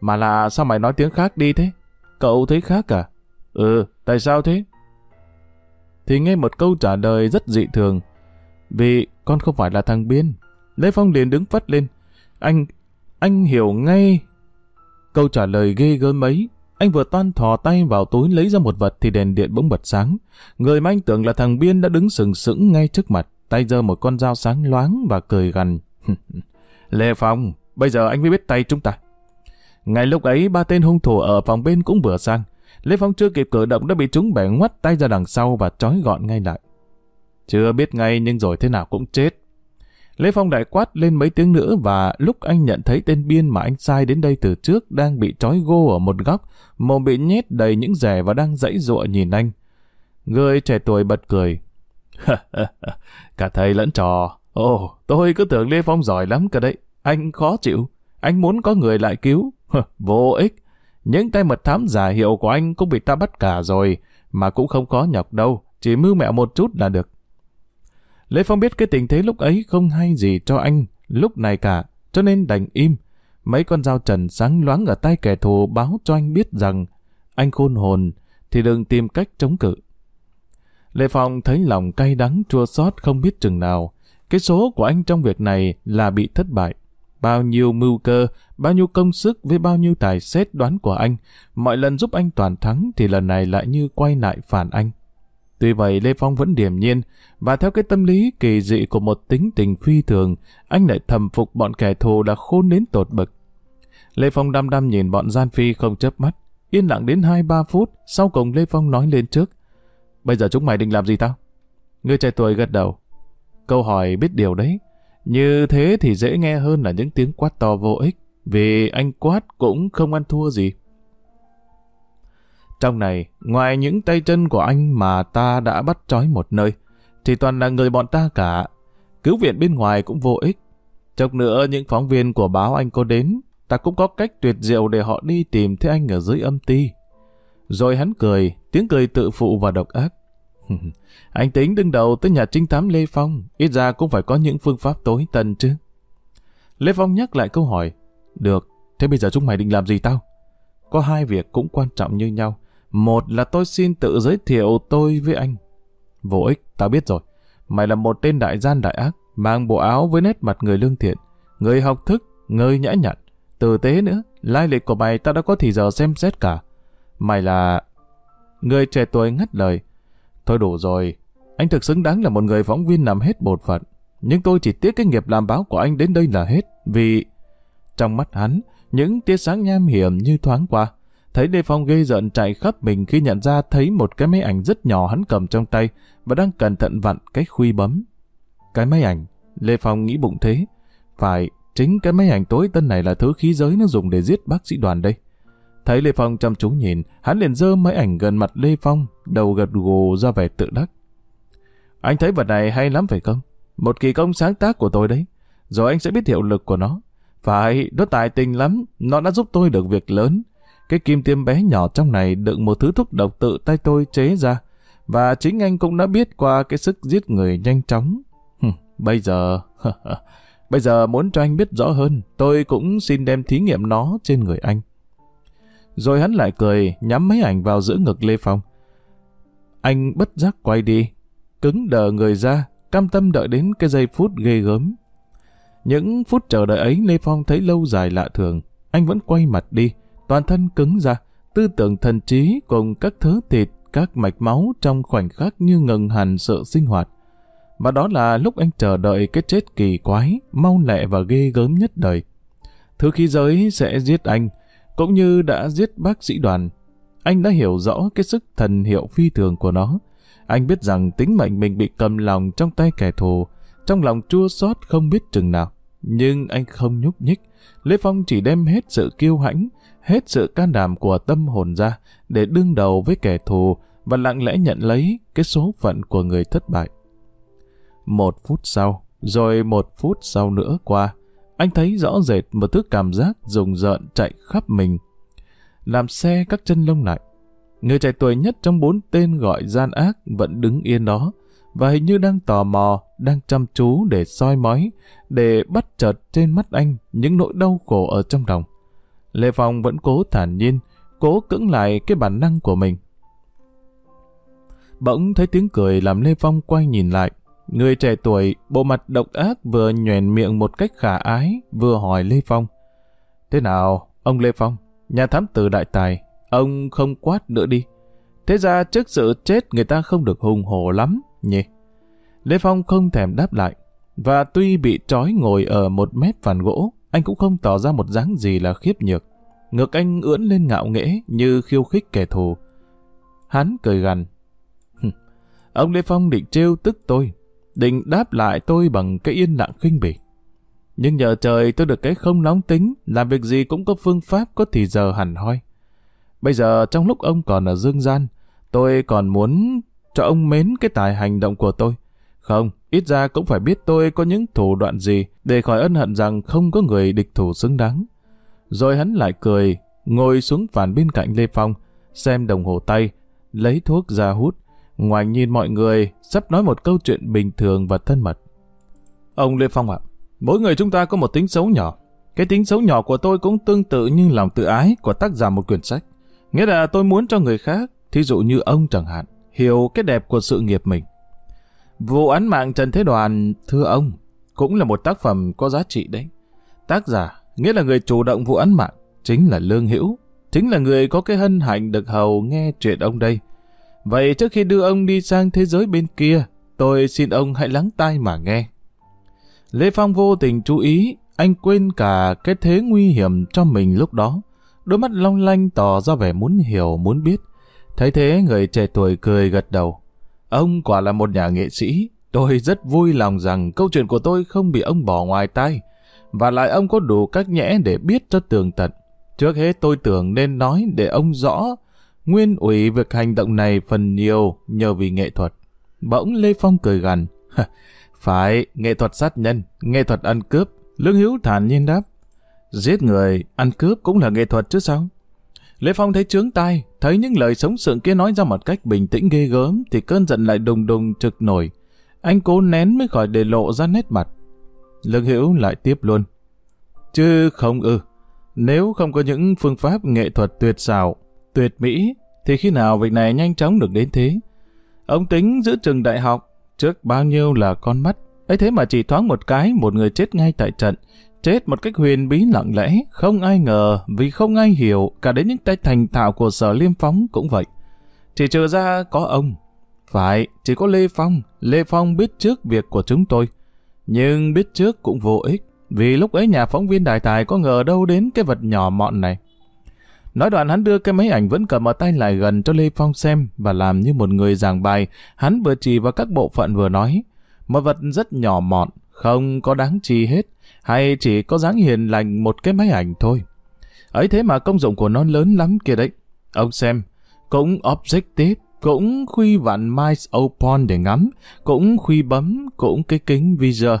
Mà là sao mày nói tiếng khác đi thế? Cậu thấy khác à? Ừ, tại sao thế? Thì nghe một câu trả lời rất dị thường. Vì con không phải là thằng Biên. Lê Phong liền đứng phất lên. Anh, anh hiểu ngay. Câu trả lời ghê gớm ấy. Anh vừa toan thò tay vào túi lấy ra một vật thì đèn điện bỗng bật sáng. Người mà anh tưởng là thằng Biên đã đứng sừng sững ngay trước mặt. Tay giơ một con dao sáng loáng và cười gằn. Lê Phong, bây giờ anh mới biết tay chúng ta. Ngay lúc ấy, ba tên hung thủ ở phòng bên cũng vừa sang. Lê Phong chưa kịp cử động đã bị chúng bẻ ngoắt tay ra đằng sau và trói gọn ngay lại. Chưa biết ngay nhưng rồi thế nào cũng chết. Lê Phong đại quát lên mấy tiếng nữa và lúc anh nhận thấy tên biên mà anh sai đến đây từ trước đang bị trói gô ở một góc, mồm bị nhét đầy những rẻ và đang dãy dụa nhìn anh. Người trẻ tuổi bật cười. Cả thầy lẫn trò. Ồ, tôi cứ tưởng Lê Phong giỏi lắm cả đấy. Anh khó chịu. Anh muốn có người lại cứu. Vô ích. Những tay mật thám giả hiệu của anh cũng bị ta bắt cả rồi, mà cũng không có nhọc đâu. Chỉ mưu mẹo một chút là được. Lê Phong biết cái tình thế lúc ấy không hay gì cho anh, lúc này cả, cho nên đành im. Mấy con dao trần sáng loáng ở tay kẻ thù báo cho anh biết rằng anh khôn hồn, thì đừng tìm cách chống cự. Lê Phong thấy lòng cay đắng chua xót không biết chừng nào. Cái số của anh trong việc này là bị thất bại. Bao nhiêu mưu cơ, bao nhiêu công sức với bao nhiêu tài xét đoán của anh, mọi lần giúp anh toàn thắng thì lần này lại như quay lại phản anh. Tuy vậy Lê Phong vẫn điềm nhiên, và theo cái tâm lý kỳ dị của một tính tình phi thường, anh lại thầm phục bọn kẻ thù đã khôn đến tột bực. Lê Phong đăm đăm nhìn bọn gian phi không chớp mắt, yên lặng đến 2-3 phút, sau cùng Lê Phong nói lên trước. Bây giờ chúng mày định làm gì tao? Người trẻ tuổi gật đầu. Câu hỏi biết điều đấy. Như thế thì dễ nghe hơn là những tiếng quát to vô ích, vì anh quát cũng không ăn thua gì. Trong này, ngoài những tay chân của anh mà ta đã bắt trói một nơi, thì toàn là người bọn ta cả. Cứu viện bên ngoài cũng vô ích. Chốc nữa những phóng viên của báo anh có đến, ta cũng có cách tuyệt diệu để họ đi tìm thấy anh ở dưới âm ti. Rồi hắn cười, tiếng cười tự phụ và độc ác. anh tính đứng đầu tới nhà trinh thám Lê Phong, ít ra cũng phải có những phương pháp tối tân chứ. Lê Phong nhắc lại câu hỏi. Được, thế bây giờ chúng mày định làm gì tao? Có hai việc cũng quan trọng như nhau. Một là tôi xin tự giới thiệu tôi với anh. Vô ích, tao biết rồi. Mày là một tên đại gian đại ác, mang bộ áo với nét mặt người lương thiện, người học thức, người nhã nhặn, tử tế nữa. Lai lịch của mày tao đã có thì giờ xem xét cả. Mày là... Người trẻ tuổi ngắt lời. Thôi đủ rồi, anh thực xứng đáng là một người phóng viên làm hết bột phận. Nhưng tôi chỉ tiếc cái nghiệp làm báo của anh đến đây là hết, vì... Trong mắt hắn, những tia sáng nham hiểm như thoáng qua. Thấy Lê Phong ghê giận chạy khắp mình khi nhận ra thấy một cái máy ảnh rất nhỏ hắn cầm trong tay và đang cẩn thận vặn cái khuy bấm. Cái máy ảnh, Lê Phong nghĩ bụng thế. Phải, chính cái máy ảnh tối tân này là thứ khí giới nó dùng để giết bác sĩ đoàn đây. Thấy Lê Phong chăm chú nhìn, hắn liền dơ máy ảnh gần mặt Lê Phong, đầu gật gù ra vẻ tự đắc. Anh thấy vật này hay lắm phải không? Một kỳ công sáng tác của tôi đấy. Rồi anh sẽ biết hiệu lực của nó. Phải, nó tài tình lắm, nó đã giúp tôi được việc lớn. Cái kim tiêm bé nhỏ trong này đựng một thứ thuốc độc tự tay tôi chế ra. Và chính anh cũng đã biết qua cái sức giết người nhanh chóng. bây giờ... bây giờ muốn cho anh biết rõ hơn, tôi cũng xin đem thí nghiệm nó trên người anh. Rồi hắn lại cười, nhắm mấy ảnh vào giữa ngực Lê Phong. Anh bất giác quay đi, cứng đờ người ra, cam tâm đợi đến cái giây phút ghê gớm. Những phút chờ đợi ấy Lê Phong thấy lâu dài lạ thường, anh vẫn quay mặt đi, toàn thân cứng ra, tư tưởng thần trí cùng các thớ thịt, các mạch máu trong khoảnh khắc như ngừng hẳn sự sinh hoạt. Và đó là lúc anh chờ đợi cái chết kỳ quái, mau lẹ và ghê gớm nhất đời. Thứ khí giới sẽ giết anh, cũng như đã giết bác sĩ đoàn. Anh đã hiểu rõ cái sức thần hiệu phi thường của nó. Anh biết rằng tính mệnh mình bị cầm lòng trong tay kẻ thù, trong lòng chua xót không biết chừng nào. Nhưng anh không nhúc nhích. Lê Phong chỉ đem hết sự kiêu hãnh, hết sự can đảm của tâm hồn ra để đương đầu với kẻ thù và lặng lẽ nhận lấy cái số phận của người thất bại. Một phút sau, rồi một phút sau nữa qua, anh thấy rõ rệt một thứ cảm giác rùng rợn chạy khắp mình. Làm xe các chân lông lại. Người trẻ tuổi nhất trong bốn tên gọi gian ác vẫn đứng yên đó, và hình như đang tò mò, đang chăm chú để soi mói, để bắt chợt trên mắt anh những nỗi đau khổ ở trong lòng. Lê Phong vẫn cố thản nhiên, cố cưỡng lại cái bản năng của mình. Bỗng thấy tiếng cười làm Lê Phong quay nhìn lại. Người trẻ tuổi, bộ mặt độc ác vừa nhoèn miệng một cách khả ái, vừa hỏi Lê Phong. Thế nào, ông Lê Phong, nhà thám tử đại tài, ông không quát nữa đi. Thế ra trước sự chết người ta không được hùng hổ lắm, nhỉ? Lê Phong không thèm đáp lại, và tuy bị trói ngồi ở một mép phản gỗ, anh cũng không tỏ ra một dáng gì là khiếp nhược. ngược anh ưỡn lên ngạo nghễ như khiêu khích kẻ thù. Hắn cười gằn. Ông Lê Phong định trêu tức tôi, định đáp lại tôi bằng cái yên lặng khinh bỉ. Nhưng nhờ trời tôi được cái không nóng tính, làm việc gì cũng có phương pháp có thì giờ hẳn hoi. Bây giờ trong lúc ông còn ở dương gian, tôi còn muốn cho ông mến cái tài hành động của tôi. Không, ít ra cũng phải biết tôi có những thủ đoạn gì để khỏi ân hận rằng không có người địch thủ xứng đáng. Rồi hắn lại cười, ngồi xuống phản bên cạnh Lê Phong, xem đồng hồ tay, lấy thuốc ra hút, ngoài nhìn mọi người, sắp nói một câu chuyện bình thường và thân mật. Ông Lê Phong ạ, mỗi người chúng ta có một tính xấu nhỏ. Cái tính xấu nhỏ của tôi cũng tương tự như lòng tự ái của tác giả một quyển sách. Nghĩa là tôi muốn cho người khác, thí dụ như ông chẳng hạn, hiểu cái đẹp của sự nghiệp mình. Vụ án mạng Trần Thế Đoàn, thưa ông, cũng là một tác phẩm có giá trị đấy. Tác giả, nghĩa là người chủ động vụ án mạng, chính là Lương Hữu, chính là người có cái hân hạnh được hầu nghe chuyện ông đây. Vậy trước khi đưa ông đi sang thế giới bên kia, tôi xin ông hãy lắng tai mà nghe. Lê Phong vô tình chú ý, anh quên cả cái thế nguy hiểm cho mình lúc đó. Đôi mắt long lanh tỏ ra vẻ muốn hiểu, muốn biết. Thấy thế người trẻ tuổi cười gật đầu. Ông quả là một nhà nghệ sĩ. Tôi rất vui lòng rằng câu chuyện của tôi không bị ông bỏ ngoài tai. Và lại ông có đủ cách nhẽ để biết cho tường tận. Trước hết tôi tưởng nên nói để ông rõ nguyên ủy việc hành động này phần nhiều nhờ vì nghệ thuật. Bỗng Lê Phong cười gằn. Phải, nghệ thuật sát nhân, nghệ thuật ăn cướp. Lương Hiếu thản nhiên đáp. Giết người, ăn cướp cũng là nghệ thuật chứ sao? Lê Phong thấy trướng tai, thấy những lời sống sượng kia nói ra một cách bình tĩnh ghê gớm, thì cơn giận lại đùng đùng trực nổi. Anh cố nén mới khỏi để lộ ra nét mặt. Lương Hữu lại tiếp luôn. Chứ không ư, nếu không có những phương pháp nghệ thuật tuyệt xảo, tuyệt mỹ, thì khi nào việc này nhanh chóng được đến thế? Ông tính giữ trường đại học, trước bao nhiêu là con mắt, ấy thế mà chỉ thoáng một cái một người chết ngay tại trận, chết một cách huyền bí lặng lẽ, không ai ngờ vì không ai hiểu, cả đến những tay thành thạo của sở liêm phóng cũng vậy. Chỉ trừ ra có ông. Phải, chỉ có Lê Phong. Lê Phong biết trước việc của chúng tôi. Nhưng biết trước cũng vô ích, vì lúc ấy nhà phóng viên đại tài có ngờ đâu đến cái vật nhỏ mọn này. Nói đoạn hắn đưa cái máy ảnh vẫn cầm ở tay lại gần cho Lê Phong xem và làm như một người giảng bài, hắn vừa chỉ vào các bộ phận vừa nói. Một vật rất nhỏ mọn, không có đáng chi hết, hay chỉ có dáng hiền lành một cái máy ảnh thôi. Ấy thế mà công dụng của nó lớn lắm kia đấy. Ông xem, cũng objective, cũng khuy vặn mice open để ngắm, cũng khuy bấm, cũng cái kính visor.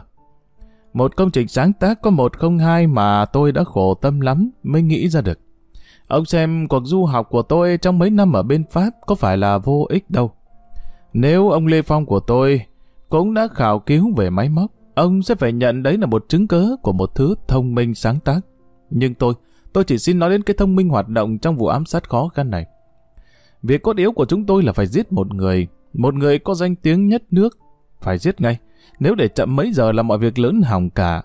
Một công trình sáng tác có 102 mà tôi đã khổ tâm lắm mới nghĩ ra được. Ông xem cuộc du học của tôi trong mấy năm ở bên Pháp có phải là vô ích đâu. Nếu ông Lê Phong của tôi cũng đã khảo cứu về máy móc, ông sẽ phải nhận đấy là một chứng cớ của một thứ thông minh sáng tác. Nhưng tôi, tôi chỉ xin nói đến cái thông minh hoạt động trong vụ ám sát khó khăn này. Việc cốt yếu của chúng tôi là phải giết một người, một người có danh tiếng nhất nước. Phải giết ngay, nếu để chậm mấy giờ là mọi việc lớn hỏng cả.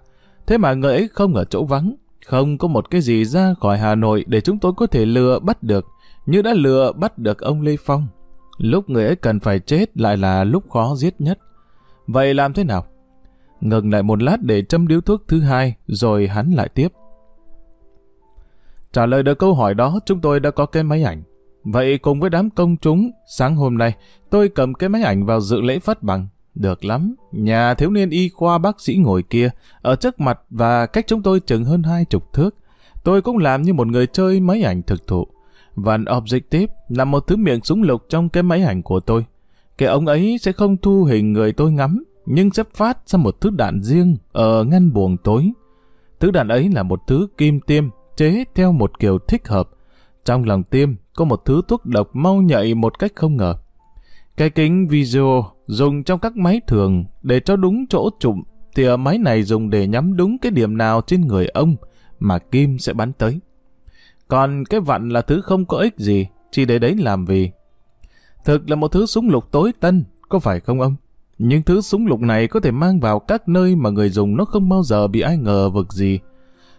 Thế mà người ấy không ở chỗ vắng, không có một cái gì ra khỏi Hà Nội để chúng tôi có thể lừa bắt được, như đã lừa bắt được ông Lê Phong. Lúc người ấy cần phải chết lại là lúc khó giết nhất. Vậy làm thế nào? Ngừng lại một lát để châm điếu thuốc thứ hai, rồi hắn lại tiếp. Trả lời được câu hỏi đó, chúng tôi đã có cái máy ảnh. Vậy cùng với đám công chúng, sáng hôm nay, tôi cầm cái máy ảnh vào dự lễ phát bằng. Được lắm, nhà thiếu niên y khoa bác sĩ ngồi kia, ở trước mặt và cách chúng tôi chừng hơn hai chục thước. Tôi cũng làm như một người chơi máy ảnh thực thụ. Và objective là một thứ miệng súng lục trong cái máy ảnh của tôi. Cái ông ấy sẽ không thu hình người tôi ngắm, nhưng chấp phát ra một thứ đạn riêng ở ngăn buồng tối. Thứ đạn ấy là một thứ kim tiêm, chế theo một kiểu thích hợp. Trong lòng tiêm có một thứ thuốc độc mau nhạy một cách không ngờ. Cái kính video dùng trong các máy thường để cho đúng chỗ trụm thì ở máy này dùng để nhắm đúng cái điểm nào trên người ông mà kim sẽ bắn tới. Còn cái vặn là thứ không có ích gì, chỉ để đấy làm vì. Thực là một thứ súng lục tối tân, có phải không ông? Những thứ súng lục này có thể mang vào các nơi mà người dùng nó không bao giờ bị ai ngờ vực gì.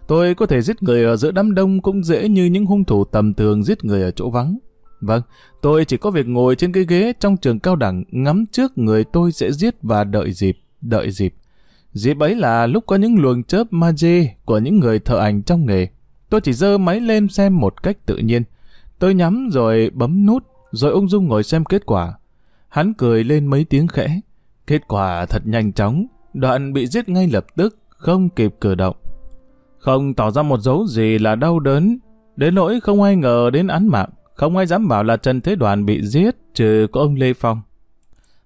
Tôi có thể giết người ở giữa đám đông cũng dễ như những hung thủ tầm thường giết người ở chỗ vắng. Vâng, tôi chỉ có việc ngồi trên cái ghế trong trường cao đẳng ngắm trước người tôi sẽ giết và đợi dịp, đợi dịp. Dịp ấy là lúc có những luồng chớp ma của những người thợ ảnh trong nghề. Tôi chỉ dơ máy lên xem một cách tự nhiên. Tôi nhắm rồi bấm nút, rồi ung dung ngồi xem kết quả. Hắn cười lên mấy tiếng khẽ. Kết quả thật nhanh chóng, đoạn bị giết ngay lập tức, không kịp cử động. Không tỏ ra một dấu gì là đau đớn, đến nỗi không ai ngờ đến án mạng, không ai dám bảo là Trần Thế Đoàn bị giết, trừ có ông Lê Phong.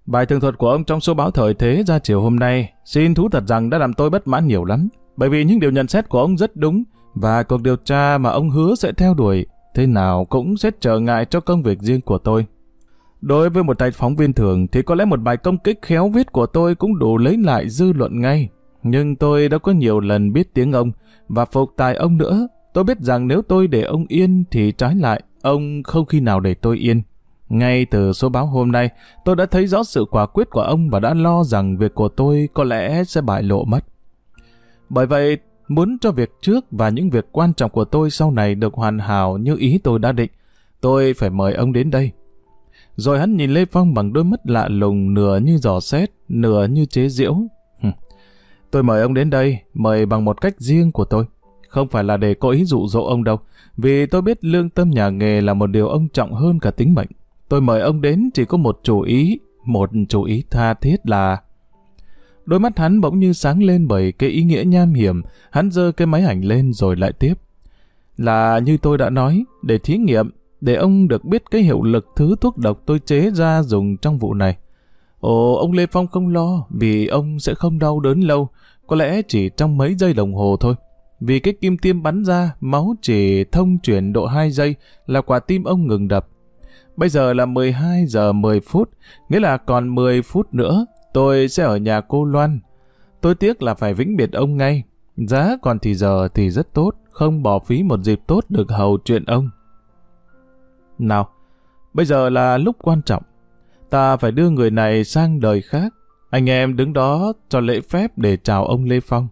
Bài tường thuật của ông trong số báo thời thế ra chiều hôm nay, xin thú thật rằng đã làm tôi bất mãn nhiều lắm, bởi vì những điều nhận xét của ông rất đúng, và cuộc điều tra mà ông hứa sẽ theo đuổi, thế nào cũng sẽ trở ngại cho công việc riêng của tôi. Đối với một tay phóng viên thường thì có lẽ một bài công kích khéo viết của tôi cũng đủ lấy lại dư luận ngay. Nhưng tôi đã có nhiều lần biết tiếng ông và phục tài ông nữa. Tôi biết rằng nếu tôi để ông yên thì trái lại, ông không khi nào để tôi yên. Ngay từ số báo hôm nay, tôi đã thấy rõ sự quả quyết của ông và đã lo rằng việc của tôi có lẽ sẽ bại lộ mất. Bởi vậy, muốn cho việc trước và những việc quan trọng của tôi sau này được hoàn hảo như ý tôi đã định, tôi phải mời ông đến đây. Rồi hắn nhìn Lê Phong bằng đôi mắt lạ lùng nửa như giò xét, nửa như chế giễu. tôi mời ông đến đây, mời bằng một cách riêng của tôi. Không phải là để có ý dụ dỗ ông đâu, vì tôi biết lương tâm nhà nghề là một điều ông trọng hơn cả tính mệnh. Tôi mời ông đến chỉ có một chủ ý, một chủ ý tha thiết là... Đôi mắt hắn bỗng như sáng lên bởi cái ý nghĩa nham hiểm, hắn giơ cái máy ảnh lên rồi lại tiếp. Là như tôi đã nói, để thí nghiệm, để ông được biết cái hiệu lực thứ thuốc độc tôi chế ra dùng trong vụ này. Ồ, ông Lê Phong không lo, vì ông sẽ không đau đớn lâu, có lẽ chỉ trong mấy giây đồng hồ thôi. Vì cái kim tiêm bắn ra, máu chỉ thông chuyển độ 2 giây là quả tim ông ngừng đập. Bây giờ là 12 giờ 10 phút, nghĩa là còn 10 phút nữa, tôi sẽ ở nhà cô Loan. Tôi tiếc là phải vĩnh biệt ông ngay. Giá còn thì giờ thì rất tốt, không bỏ phí một dịp tốt được hầu chuyện ông. Nào, bây giờ là lúc quan trọng. Ta phải đưa người này sang đời khác. Anh em đứng đó cho lễ phép để chào ông Lê Phong.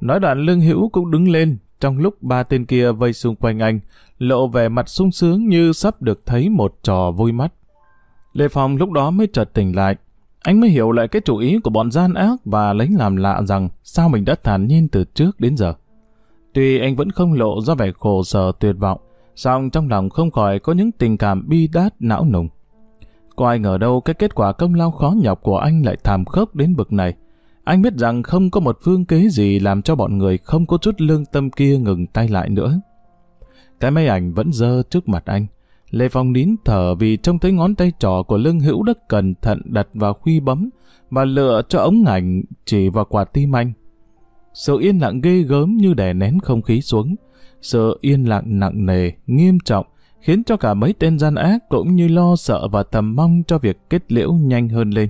Nói đoạn lương hữu cũng đứng lên, trong lúc ba tên kia vây xung quanh anh, lộ vẻ mặt sung sướng như sắp được thấy một trò vui mắt. Lê Phong lúc đó mới chợt tỉnh lại. Anh mới hiểu lại cái chủ ý của bọn gian ác và lấy làm lạ rằng sao mình đã thản nhiên từ trước đến giờ. Tuy anh vẫn không lộ ra vẻ khổ sở tuyệt vọng, song trong lòng không khỏi có những tình cảm bi đát não nùng. Có ai ngờ đâu cái kết quả công lao khó nhọc của anh lại thảm khốc đến bực này. Anh biết rằng không có một phương kế gì làm cho bọn người không có chút lương tâm kia ngừng tay lại nữa. Cái máy ảnh vẫn dơ trước mặt anh. Lê Phong nín thở vì trông thấy ngón tay trỏ của lương hữu đất cẩn thận đặt vào khuy bấm và lựa cho ống ảnh chỉ vào quả tim anh. Sự yên lặng ghê gớm như đè nén không khí xuống. Sự yên lặng nặng nề, nghiêm trọng khiến cho cả mấy tên gian ác cũng như lo sợ và thầm mong cho việc kết liễu nhanh hơn lên.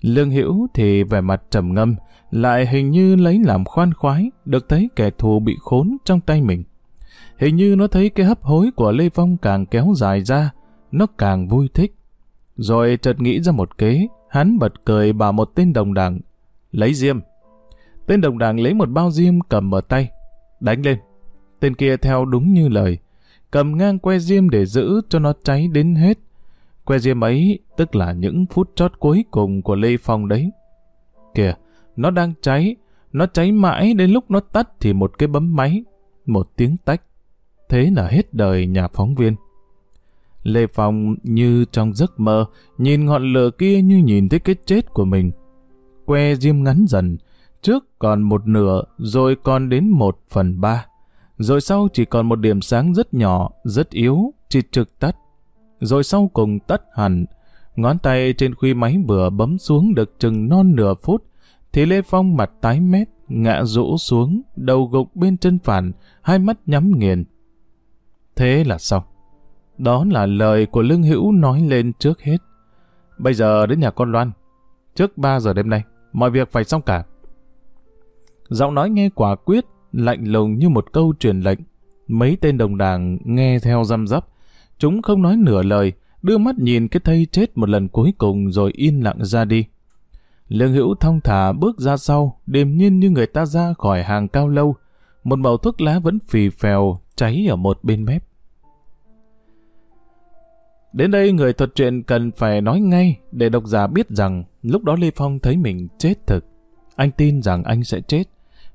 Lương Hữu thì vẻ mặt trầm ngâm, lại hình như lấy làm khoan khoái, được thấy kẻ thù bị khốn trong tay mình. Hình như nó thấy cái hấp hối của Lê Phong càng kéo dài ra, nó càng vui thích. Rồi chợt nghĩ ra một kế, hắn bật cười bảo một tên đồng đảng, lấy diêm. Tên đồng đảng lấy một bao diêm cầm ở tay, đánh lên. Tên kia theo đúng như lời, cầm ngang que diêm để giữ cho nó cháy đến hết. Que diêm ấy tức là những phút chót cuối cùng của Lê Phong đấy. Kìa, nó đang cháy, nó cháy mãi đến lúc nó tắt thì một cái bấm máy, một tiếng tách. Thế là hết đời nhà phóng viên. Lê Phong như trong giấc mơ, nhìn ngọn lửa kia như nhìn thấy cái chết của mình. Que diêm ngắn dần, trước còn một nửa, rồi còn đến một phần ba. Rồi sau chỉ còn một điểm sáng rất nhỏ, rất yếu, chỉ trực tắt. Rồi sau cùng tắt hẳn, ngón tay trên khuy máy vừa bấm xuống được chừng non nửa phút, thì Lê Phong mặt tái mét, ngã rũ xuống, đầu gục bên chân phản, hai mắt nhắm nghiền. Thế là xong. Đó là lời của Lương Hữu nói lên trước hết. Bây giờ đến nhà con Loan. Trước 3 giờ đêm nay, mọi việc phải xong cả. Giọng nói nghe quả quyết, lạnh lùng như một câu truyền lệnh. Mấy tên đồng đảng nghe theo răm rắp. Chúng không nói nửa lời, đưa mắt nhìn cái thây chết một lần cuối cùng rồi yên lặng ra đi. Lương Hữu thong thả bước ra sau, điềm nhiên như người ta ra khỏi hàng cao lâu. Một màu thuốc lá vẫn phì phèo, cháy ở một bên mép. Đến đây người thuật truyện cần phải nói ngay để độc giả biết rằng lúc đó Lê Phong thấy mình chết thực. Anh tin rằng anh sẽ chết.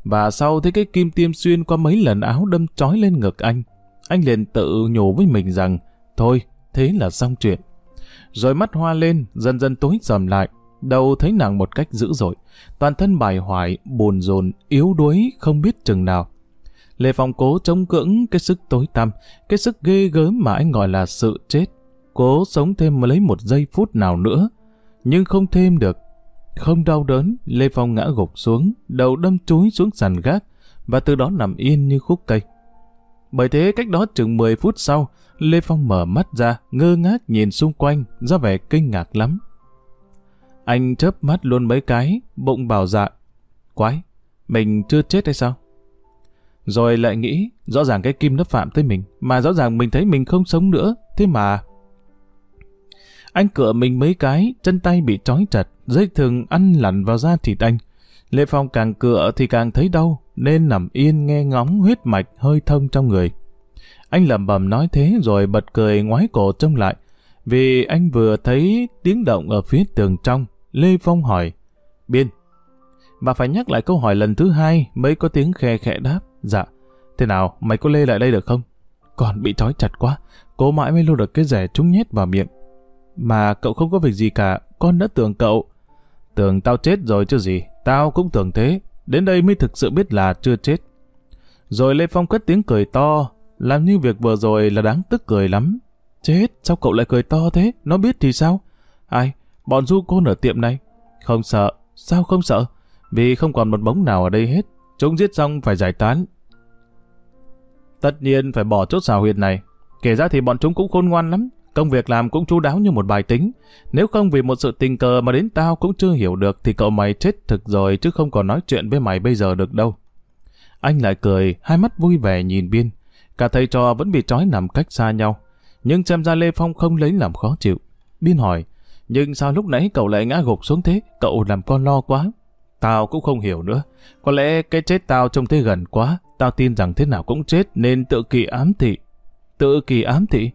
Và sau thấy cái kim tiêm xuyên qua mấy lần áo đâm trói lên ngực anh, anh liền tự nhủ với mình rằng thôi, thế là xong chuyện. rồi mắt hoa lên, dần dần tối sầm lại. Đầu thấy nàng một cách dữ dội, toàn thân bài hoài, buồn rồn, yếu đuối, không biết chừng nào. Lê Phong cố chống cưỡng cái sức tối tăm, cái sức ghê gớm mà anh gọi là sự chết. Cố sống thêm lấy một giây phút nào nữa, nhưng không thêm được. Không đau đớn, Lê Phong ngã gục xuống, đầu đâm chúi xuống sàn gác, và từ đó nằm yên như khúc cây. Bởi thế cách đó chừng 10 phút sau, Lê Phong mở mắt ra, ngơ ngác nhìn xung quanh, ra vẻ kinh ngạc lắm. Anh chớp mắt luôn mấy cái, bụng bảo dạ. Quái, mình chưa chết hay sao? Rồi lại nghĩ, rõ ràng cái kim nó phạm tới mình, mà rõ ràng mình thấy mình không sống nữa, thế mà... Anh cựa mình mấy cái, chân tay bị trói chặt, dây thừng ăn lặn vào da thịt anh. Lê Phong càng cựa thì càng thấy đau, nên nằm yên nghe ngóng huyết mạch hơi thông trong người. Anh lẩm bẩm nói thế rồi bật cười ngoái cổ trông lại, vì anh vừa thấy tiếng động ở phía tường trong. Lê Phong hỏi, Biên, bà phải nhắc lại câu hỏi lần thứ hai mới có tiếng khe khẽ đáp. Dạ, thế nào, mày có lê lại đây được không? Còn bị trói chặt quá, cố mãi mới lôi được cái rẻ trúng nhét vào miệng. Mà cậu không có việc gì cả, con đã tưởng cậu. Tưởng tao chết rồi chứ gì, tao cũng tưởng thế. Đến đây mới thực sự biết là chưa chết. Rồi Lê Phong cất tiếng cười to, làm như việc vừa rồi là đáng tức cười lắm. Chết, sao cậu lại cười to thế? Nó biết thì sao? Ai? Bọn du côn ở tiệm này. Không sợ. Sao không sợ? Vì không còn một bóng nào ở đây hết. Chúng giết xong phải giải tán. Tất nhiên phải bỏ chốt xào huyệt này. Kể ra thì bọn chúng cũng khôn ngoan lắm. Công việc làm cũng chú đáo như một bài tính. Nếu không vì một sự tình cờ mà đến tao cũng chưa hiểu được thì cậu mày chết thực rồi chứ không còn nói chuyện với mày bây giờ được đâu. Anh lại cười, hai mắt vui vẻ nhìn Biên. Cả thầy trò vẫn bị trói nằm cách xa nhau. Nhưng xem ra Lê Phong không lấy làm khó chịu. Biên hỏi, nhưng sao lúc nãy cậu lại ngã gục xuống thế? Cậu làm con lo quá. Tao cũng không hiểu nữa. Có lẽ cái chết tao trông thế gần quá. Tao tin rằng thế nào cũng chết nên tự kỳ ám thị. Tự kỳ ám thị?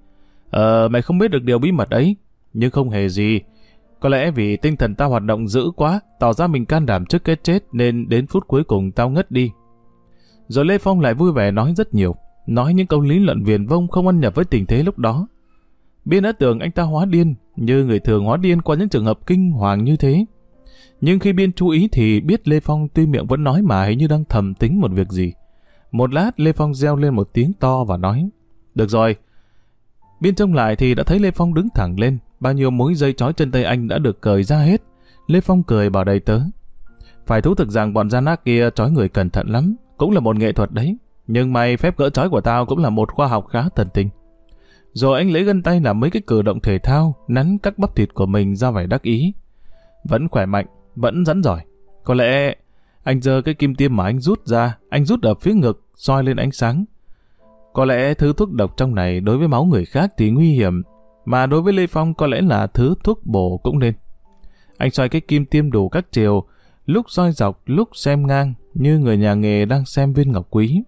Ờ, mày không biết được điều bí mật ấy. Nhưng không hề gì. Có lẽ vì tinh thần tao hoạt động dữ quá, tỏ ra mình can đảm trước cái chết nên đến phút cuối cùng tao ngất đi. Rồi Lê Phong lại vui vẻ nói rất nhiều, nói những câu lý luận viền vông không ăn nhập với tình thế lúc đó. Biên đã tưởng anh ta hóa điên, như người thường hóa điên qua những trường hợp kinh hoàng như thế. Nhưng khi Biên chú ý thì biết Lê Phong tuy miệng vẫn nói mà hình như đang thầm tính một việc gì. Một lát Lê Phong reo lên một tiếng to và nói, Được rồi. Biên trông lại thì đã thấy Lê Phong đứng thẳng lên, bao nhiêu mối dây trói chân tay anh đã được cởi ra hết. Lê Phong cười bảo đầy tớ. Phải thú thực rằng bọn gian ác kia trói người cẩn thận lắm, cũng là một nghệ thuật đấy. Nhưng may phép gỡ trói của tao cũng là một khoa học khá thần tình. Rồi anh lấy gân tay làm mấy cái cử động thể thao, nắn các bắp thịt của mình ra vẻ đắc ý. Vẫn khỏe mạnh, vẫn rắn giỏi. Có lẽ anh giơ cái kim tiêm mà anh rút ra, anh rút ở phía ngực, soi lên ánh sáng. Có lẽ thứ thuốc độc trong này đối với máu người khác thì nguy hiểm, mà đối với Lê Phong có lẽ là thứ thuốc bổ cũng nên. Anh xoay cái kim tiêm đủ các chiều, lúc soi dọc, lúc xem ngang, như người nhà nghề đang xem viên ngọc quý.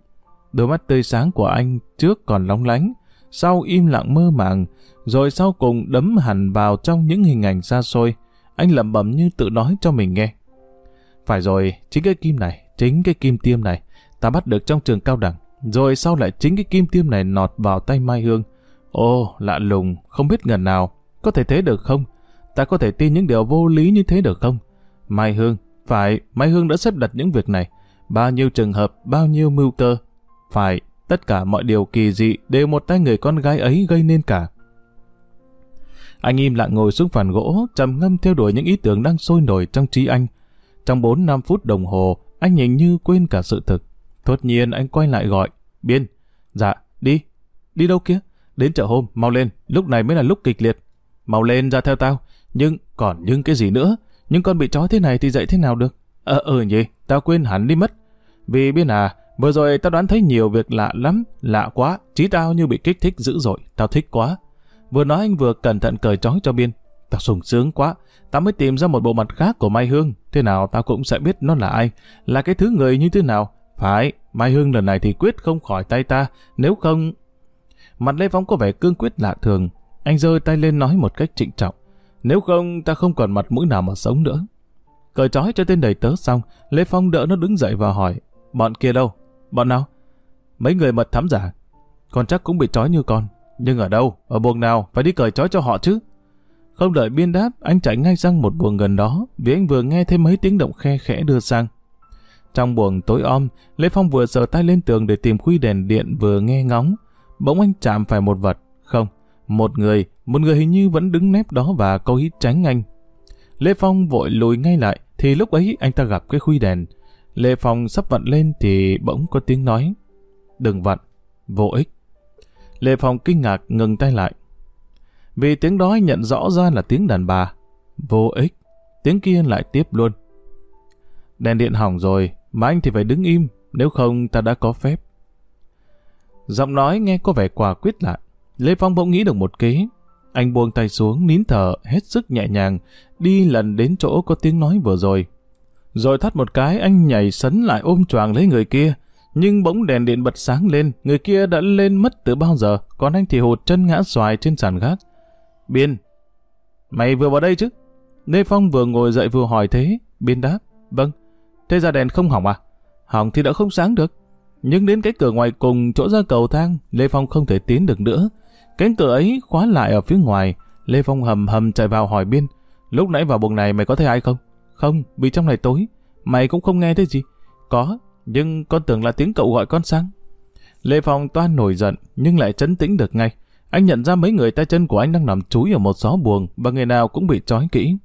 Đôi mắt tươi sáng của anh trước còn lóng lánh, sau im lặng mơ màng, rồi sau cùng đấm hẳn vào trong những hình ảnh xa xôi. Anh lẩm bẩm như tự nói cho mình nghe. Phải rồi, chính cái kim này, chính cái kim tiêm này, ta bắt được trong trường cao đẳng, rồi sau lại chính cái kim tiêm này nọt vào tay Mai Hương. Ô, lạ lùng, không biết ngần nào, có thể thế được không? Ta có thể tin những điều vô lý như thế được không? Mai Hương, phải, Mai Hương đã xếp đặt những việc này. Bao nhiêu trường hợp, bao nhiêu mưu cơ. Phải, tất cả mọi điều kỳ dị đều một tay người con gái ấy gây nên cả. Anh im lặng ngồi xuống phản gỗ, trầm ngâm theo đuổi những ý tưởng đang sôi nổi trong trí anh. Trong 4-5 phút đồng hồ, anh nhìn như quên cả sự thực. Thốt nhiên anh quay lại gọi, Biên, dạ, đi, đi đâu kia? Đến chợ hôm, mau lên, lúc này mới là lúc kịch liệt. Mau lên ra theo tao, nhưng còn nhưng cái gì nữa? Nhưng con bị trói thế này thì dậy thế nào được? Ờ, ờ nhỉ, tao quên hẳn đi mất. Vì Biên à, vừa rồi tao đoán thấy nhiều việc lạ lắm, lạ quá, trí tao như bị kích thích dữ dội, tao thích quá. Vừa nói anh vừa cẩn thận cởi trói cho Biên. Tao sùng sướng quá, tao mới tìm ra một bộ mặt khác của Mai Hương. Thế nào tao cũng sẽ biết nó là ai, là cái thứ người như thế nào. Phải, Mai Hưng lần này thì quyết không khỏi tay ta, nếu không... Mặt Lê Phong có vẻ cương quyết lạ thường. Anh giơ tay lên nói một cách trịnh trọng. Nếu không, ta không còn mặt mũi nào mà sống nữa. Cởi trói cho tên đầy tớ xong, Lê Phong đỡ nó đứng dậy và hỏi, bọn kia đâu? Bọn nào? Mấy người mật thám giả. Con chắc cũng bị trói như con. Nhưng ở đâu? Ở buồng nào? Phải đi cởi trói cho họ chứ. Không đợi biên đáp, anh chạy ngay sang một buồng gần đó, vì anh vừa nghe thấy mấy tiếng động khe khẽ đưa sang. Trong buồng tối om, Lê Phong vừa sờ tay lên tường để tìm khuy đèn điện vừa nghe ngóng. Bỗng anh chạm phải một vật. Không, một người, một người hình như vẫn đứng nép đó và cố ý tránh anh. Lê Phong vội lùi ngay lại, thì lúc ấy anh ta gặp cái khuy đèn. Lê Phong sắp vặn lên thì bỗng có tiếng nói. Đừng vặn, vô ích. Lê Phong kinh ngạc ngừng tay lại. Vì tiếng đó anh nhận rõ ra là tiếng đàn bà. Vô ích. Tiếng kia lại tiếp luôn. Đèn điện hỏng rồi, mà anh thì phải đứng im, nếu không ta đã có phép. Giọng nói nghe có vẻ quả quyết lại. Lê Phong bỗng nghĩ được một kế. Anh buông tay xuống, nín thở, hết sức nhẹ nhàng, đi lần đến chỗ có tiếng nói vừa rồi. Rồi thắt một cái, anh nhảy sấn lại ôm choàng lấy người kia. Nhưng bỗng đèn điện bật sáng lên, người kia đã lên mất từ bao giờ, còn anh thì hụt chân ngã xoài trên sàn gác. Biên, mày vừa vào đây chứ? Lê Phong vừa ngồi dậy vừa hỏi thế. Biên đáp, vâng. Thế ra đèn không hỏng à? Hỏng thì đã không sáng được. Nhưng đến cái cửa ngoài cùng chỗ ra cầu thang, Lê Phong không thể tiến được nữa. Cánh cửa ấy khóa lại ở phía ngoài. Lê Phong hầm hầm chạy vào hỏi Biên. Lúc nãy vào buồng này mày có thấy ai không? Không, vì trong này tối. Mày cũng không nghe thấy gì. Có, nhưng con tưởng là tiếng cậu gọi con sang. Lê Phong toan nổi giận, nhưng lại chấn tĩnh được ngay. Anh nhận ra mấy người tay chân của anh đang nằm chúi ở một xó buồng và người nào cũng bị trói kỹ.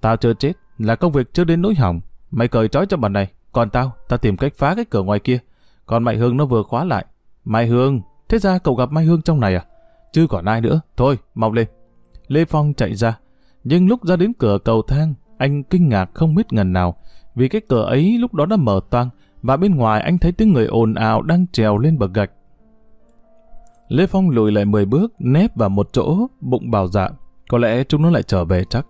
Tao chưa chết, là công việc chưa đến nỗi hỏng. Mày cởi trói cho bọn này, còn tao, tao tìm cách phá cái cửa ngoài kia. Còn Mai Hương nó vừa khóa lại. Mai Hương, thế ra cậu gặp Mai Hương trong này à? Chứ còn ai nữa, thôi, mau lên. Lê Phong chạy ra, nhưng lúc ra đến cửa cầu thang, anh kinh ngạc không biết ngần nào, vì cái cửa ấy lúc đó đã mở toang, và bên ngoài anh thấy tiếng người ồn ào đang trèo lên bậc gạch. Lê Phong lùi lại 10 bước, nép vào một chỗ, bụng bảo dạ. Có lẽ chúng nó lại trở về chắc.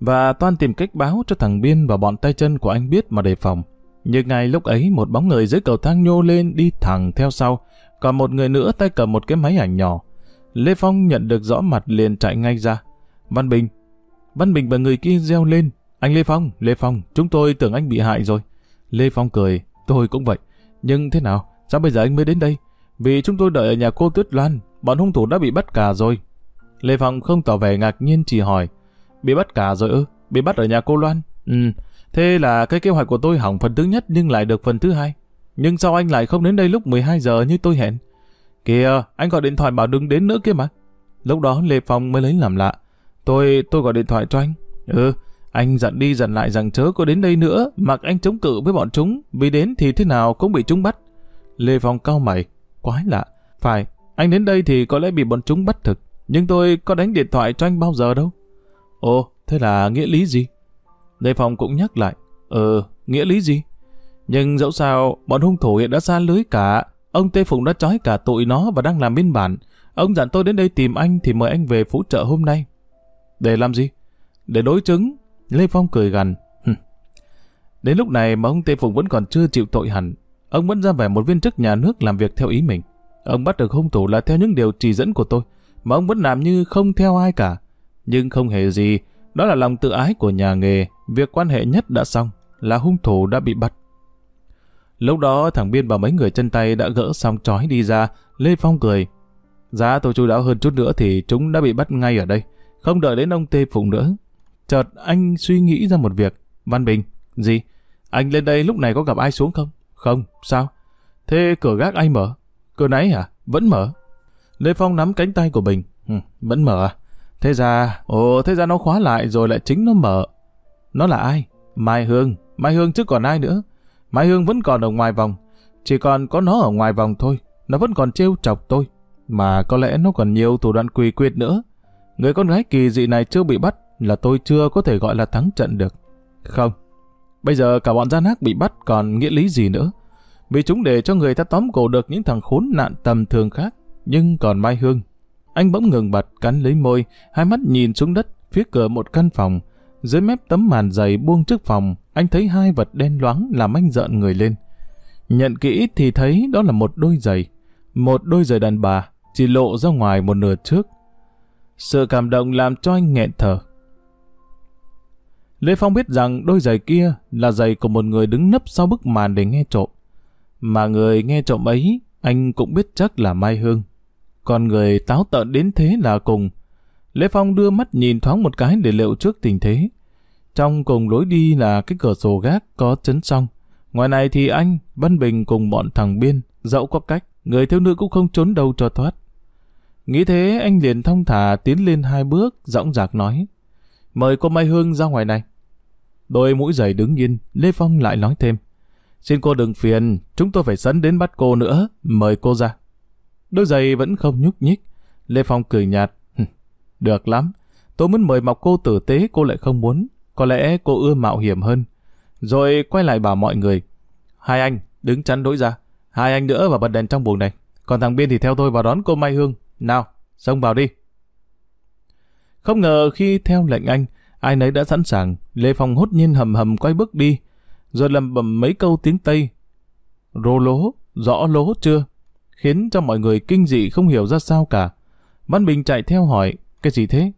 Và toan tìm cách báo cho thằng Biên và bọn tay chân của anh biết mà đề phòng. Nhưng ngay lúc ấy một bóng người dưới cầu thang nhô lên đi thẳng theo sau, còn một người nữa tay cầm một cái máy ảnh nhỏ. Lê Phong nhận được rõ mặt liền chạy ngay ra. Văn Bình. Văn Bình và người kia reo lên. Anh Lê Phong, Lê Phong, chúng tôi tưởng anh bị hại rồi. Lê Phong cười, tôi cũng vậy. Nhưng thế nào, sao bây giờ anh mới đến đây? Vì chúng tôi đợi ở nhà cô Tuyết Loan, bọn hung thủ đã bị bắt cả rồi. Lê Phong không tỏ vẻ ngạc nhiên chỉ hỏi, bị bắt cả rồi ư? Bị bắt ở nhà cô Loan? Ừ, thế là cái kế hoạch của tôi hỏng phần thứ nhất nhưng lại được phần thứ hai. Nhưng sao anh lại không đến đây lúc 12 giờ như tôi hẹn? Kìa, anh gọi điện thoại bảo đừng đến nữa kia mà. Lúc đó Lê Phong mới lấy làm lạ. Tôi, tôi gọi điện thoại cho anh. Ừ, anh dặn đi dặn lại rằng chớ có đến đây nữa, mặc anh chống cự với bọn chúng, vì đến thì thế nào cũng bị chúng bắt. Lê Phong cau mày, quái lạ. Phải, anh đến đây thì có lẽ bị bọn chúng bắt thực, nhưng tôi có đánh điện thoại cho anh bao giờ đâu. Ồ, thế là nghĩa lý gì? Lê Phong cũng nhắc lại, ờ, nghĩa lý gì? Nhưng dẫu sao, bọn hung thủ hiện đã xa lưới cả, ông Tê Phụng đã trói cả tụi nó và đang làm biên bản. Ông dặn tôi đến đây tìm anh thì mời anh về phụ trợ hôm nay. Để làm gì? Để đối chứng. Lê Phong cười gằn. Đến lúc này mà ông Tê Phụng vẫn còn chưa chịu tội hẳn. Ông vẫn ra vẻ một viên chức nhà nước làm việc theo ý mình. Ông bắt được hung thủ là theo những điều chỉ dẫn của tôi, mà ông vẫn làm như không theo ai cả. Nhưng không hề gì, đó là lòng tự ái của nhà nghề, việc quan hệ nhất đã xong, là hung thủ đã bị bắt. Lúc đó thằng Biên và mấy người chân tay đã gỡ xong trói đi ra, Lê Phong cười. Giá tôi chú đáo hơn chút nữa thì chúng đã bị bắt ngay ở đây, không đợi đến ông Tê Phụng nữa. Chợt anh suy nghĩ ra một việc. Văn Bình, gì? Anh lên đây lúc này có gặp ai xuống không? Không, sao? Thế cửa gác ai mở? Cửa nãy hả? Vẫn mở. Lê Phong nắm cánh tay của Bình. Ừ, vẫn mở à? Thế ra, ồ, thế ra nó khóa lại rồi lại chính nó mở. Nó là ai? Mai Hương. Mai Hương chứ còn ai nữa. Mai Hương vẫn còn ở ngoài vòng. Chỉ còn có nó ở ngoài vòng thôi. Nó vẫn còn trêu chọc tôi. Mà có lẽ nó còn nhiều thủ đoạn quỳ quyệt nữa. Người con gái kỳ dị này chưa bị bắt là tôi chưa có thể gọi là thắng trận được. Không. Bây giờ cả bọn gian ác bị bắt còn nghĩa lý gì nữa. Vì chúng để cho người ta tóm cổ được những thằng khốn nạn tầm thường khác. Nhưng còn Mai Hương. Anh bỗng ngừng bật, cắn lấy môi, hai mắt nhìn xuống đất, phía cửa một căn phòng. Dưới mép tấm màn dày buông trước phòng, anh thấy hai vật đen loáng làm anh giận người lên. Nhận kỹ thì thấy đó là một đôi giày. Một đôi giày đàn bà, chỉ lộ ra ngoài một nửa trước. Sự cảm động làm cho anh nghẹn thở. Lê Phong biết rằng đôi giày kia là giày của một người đứng nấp sau bức màn để nghe trộm. Mà người nghe trộm ấy, anh cũng biết chắc là Mai Hương con người táo tợn đến thế là cùng. Lê Phong đưa mắt nhìn thoáng một cái để liệu trước tình thế. Trong cùng lối đi là cái cửa sổ gác có chấn song. Ngoài này thì anh, Văn Bình cùng bọn thằng Biên, dẫu có cách, người thiếu nữ cũng không trốn đâu cho thoát. Nghĩ thế anh liền thông thả tiến lên hai bước, dõng dạc nói. Mời cô Mai Hương ra ngoài này. Đôi mũi giày đứng yên, Lê Phong lại nói thêm. Xin cô đừng phiền, chúng tôi phải sấn đến bắt cô nữa, mời cô ra. Đôi giày vẫn không nhúc nhích. Lê Phong cười nhạt. Được lắm, tôi muốn mời mọc cô tử tế cô lại không muốn. Có lẽ cô ưa mạo hiểm hơn. Rồi quay lại bảo mọi người. Hai anh, đứng chắn đối ra. Hai anh nữa vào bật đèn trong buồng này. Còn thằng Biên thì theo tôi vào đón cô Mai Hương. Nào, xông vào đi. Không ngờ khi theo lệnh anh, ai nấy đã sẵn sàng. Lê Phong hốt nhiên hầm hầm quay bước đi. Rồi lầm bầm mấy câu tiếng Tây. Rô lố, rõ lố chưa? Khiến cho mọi người kinh dị không hiểu ra sao cả. Văn Bình chạy theo hỏi, cái gì thế?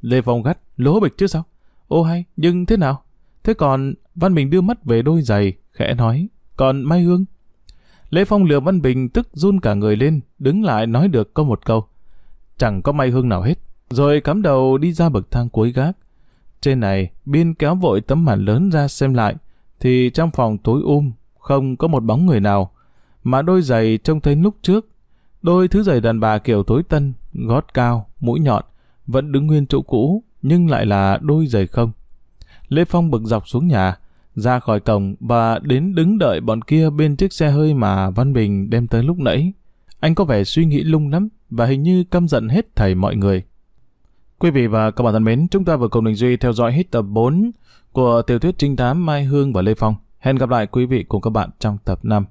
Lê Phong gắt, lố bịch chứ sao? Ô hay, nhưng thế nào? Thế còn, Văn Bình đưa mắt về đôi giày, khẽ nói, còn Mai Hương? Lê Phong lừa Văn Bình tức run cả người lên, đứng lại nói được có một câu. Chẳng có Mai Hương nào hết. Rồi cắm đầu đi ra bậc thang cuối gác. Trên này, Biên kéo vội tấm màn lớn ra xem lại, thì trong phòng tối um, không có một bóng người nào. Mà đôi giày trông thấy lúc trước, đôi thứ giày đàn bà kiểu tối tân, gót cao, mũi nhọn, vẫn đứng nguyên chỗ cũ, nhưng lại là đôi giày không. Lê Phong bực dọc xuống nhà, ra khỏi cổng và đến đứng đợi bọn kia bên chiếc xe hơi mà Văn Bình đem tới lúc nãy. Anh có vẻ suy nghĩ lung lắm và hình như căm giận hết thầy mọi người. Quý vị và các bạn thân mến, chúng ta vừa cùng Đình Duy theo dõi hết tập 4 của tiểu thuyết trinh thám Mai Hương và Lê Phong. Hẹn gặp lại quý vị cùng các bạn trong tập 5.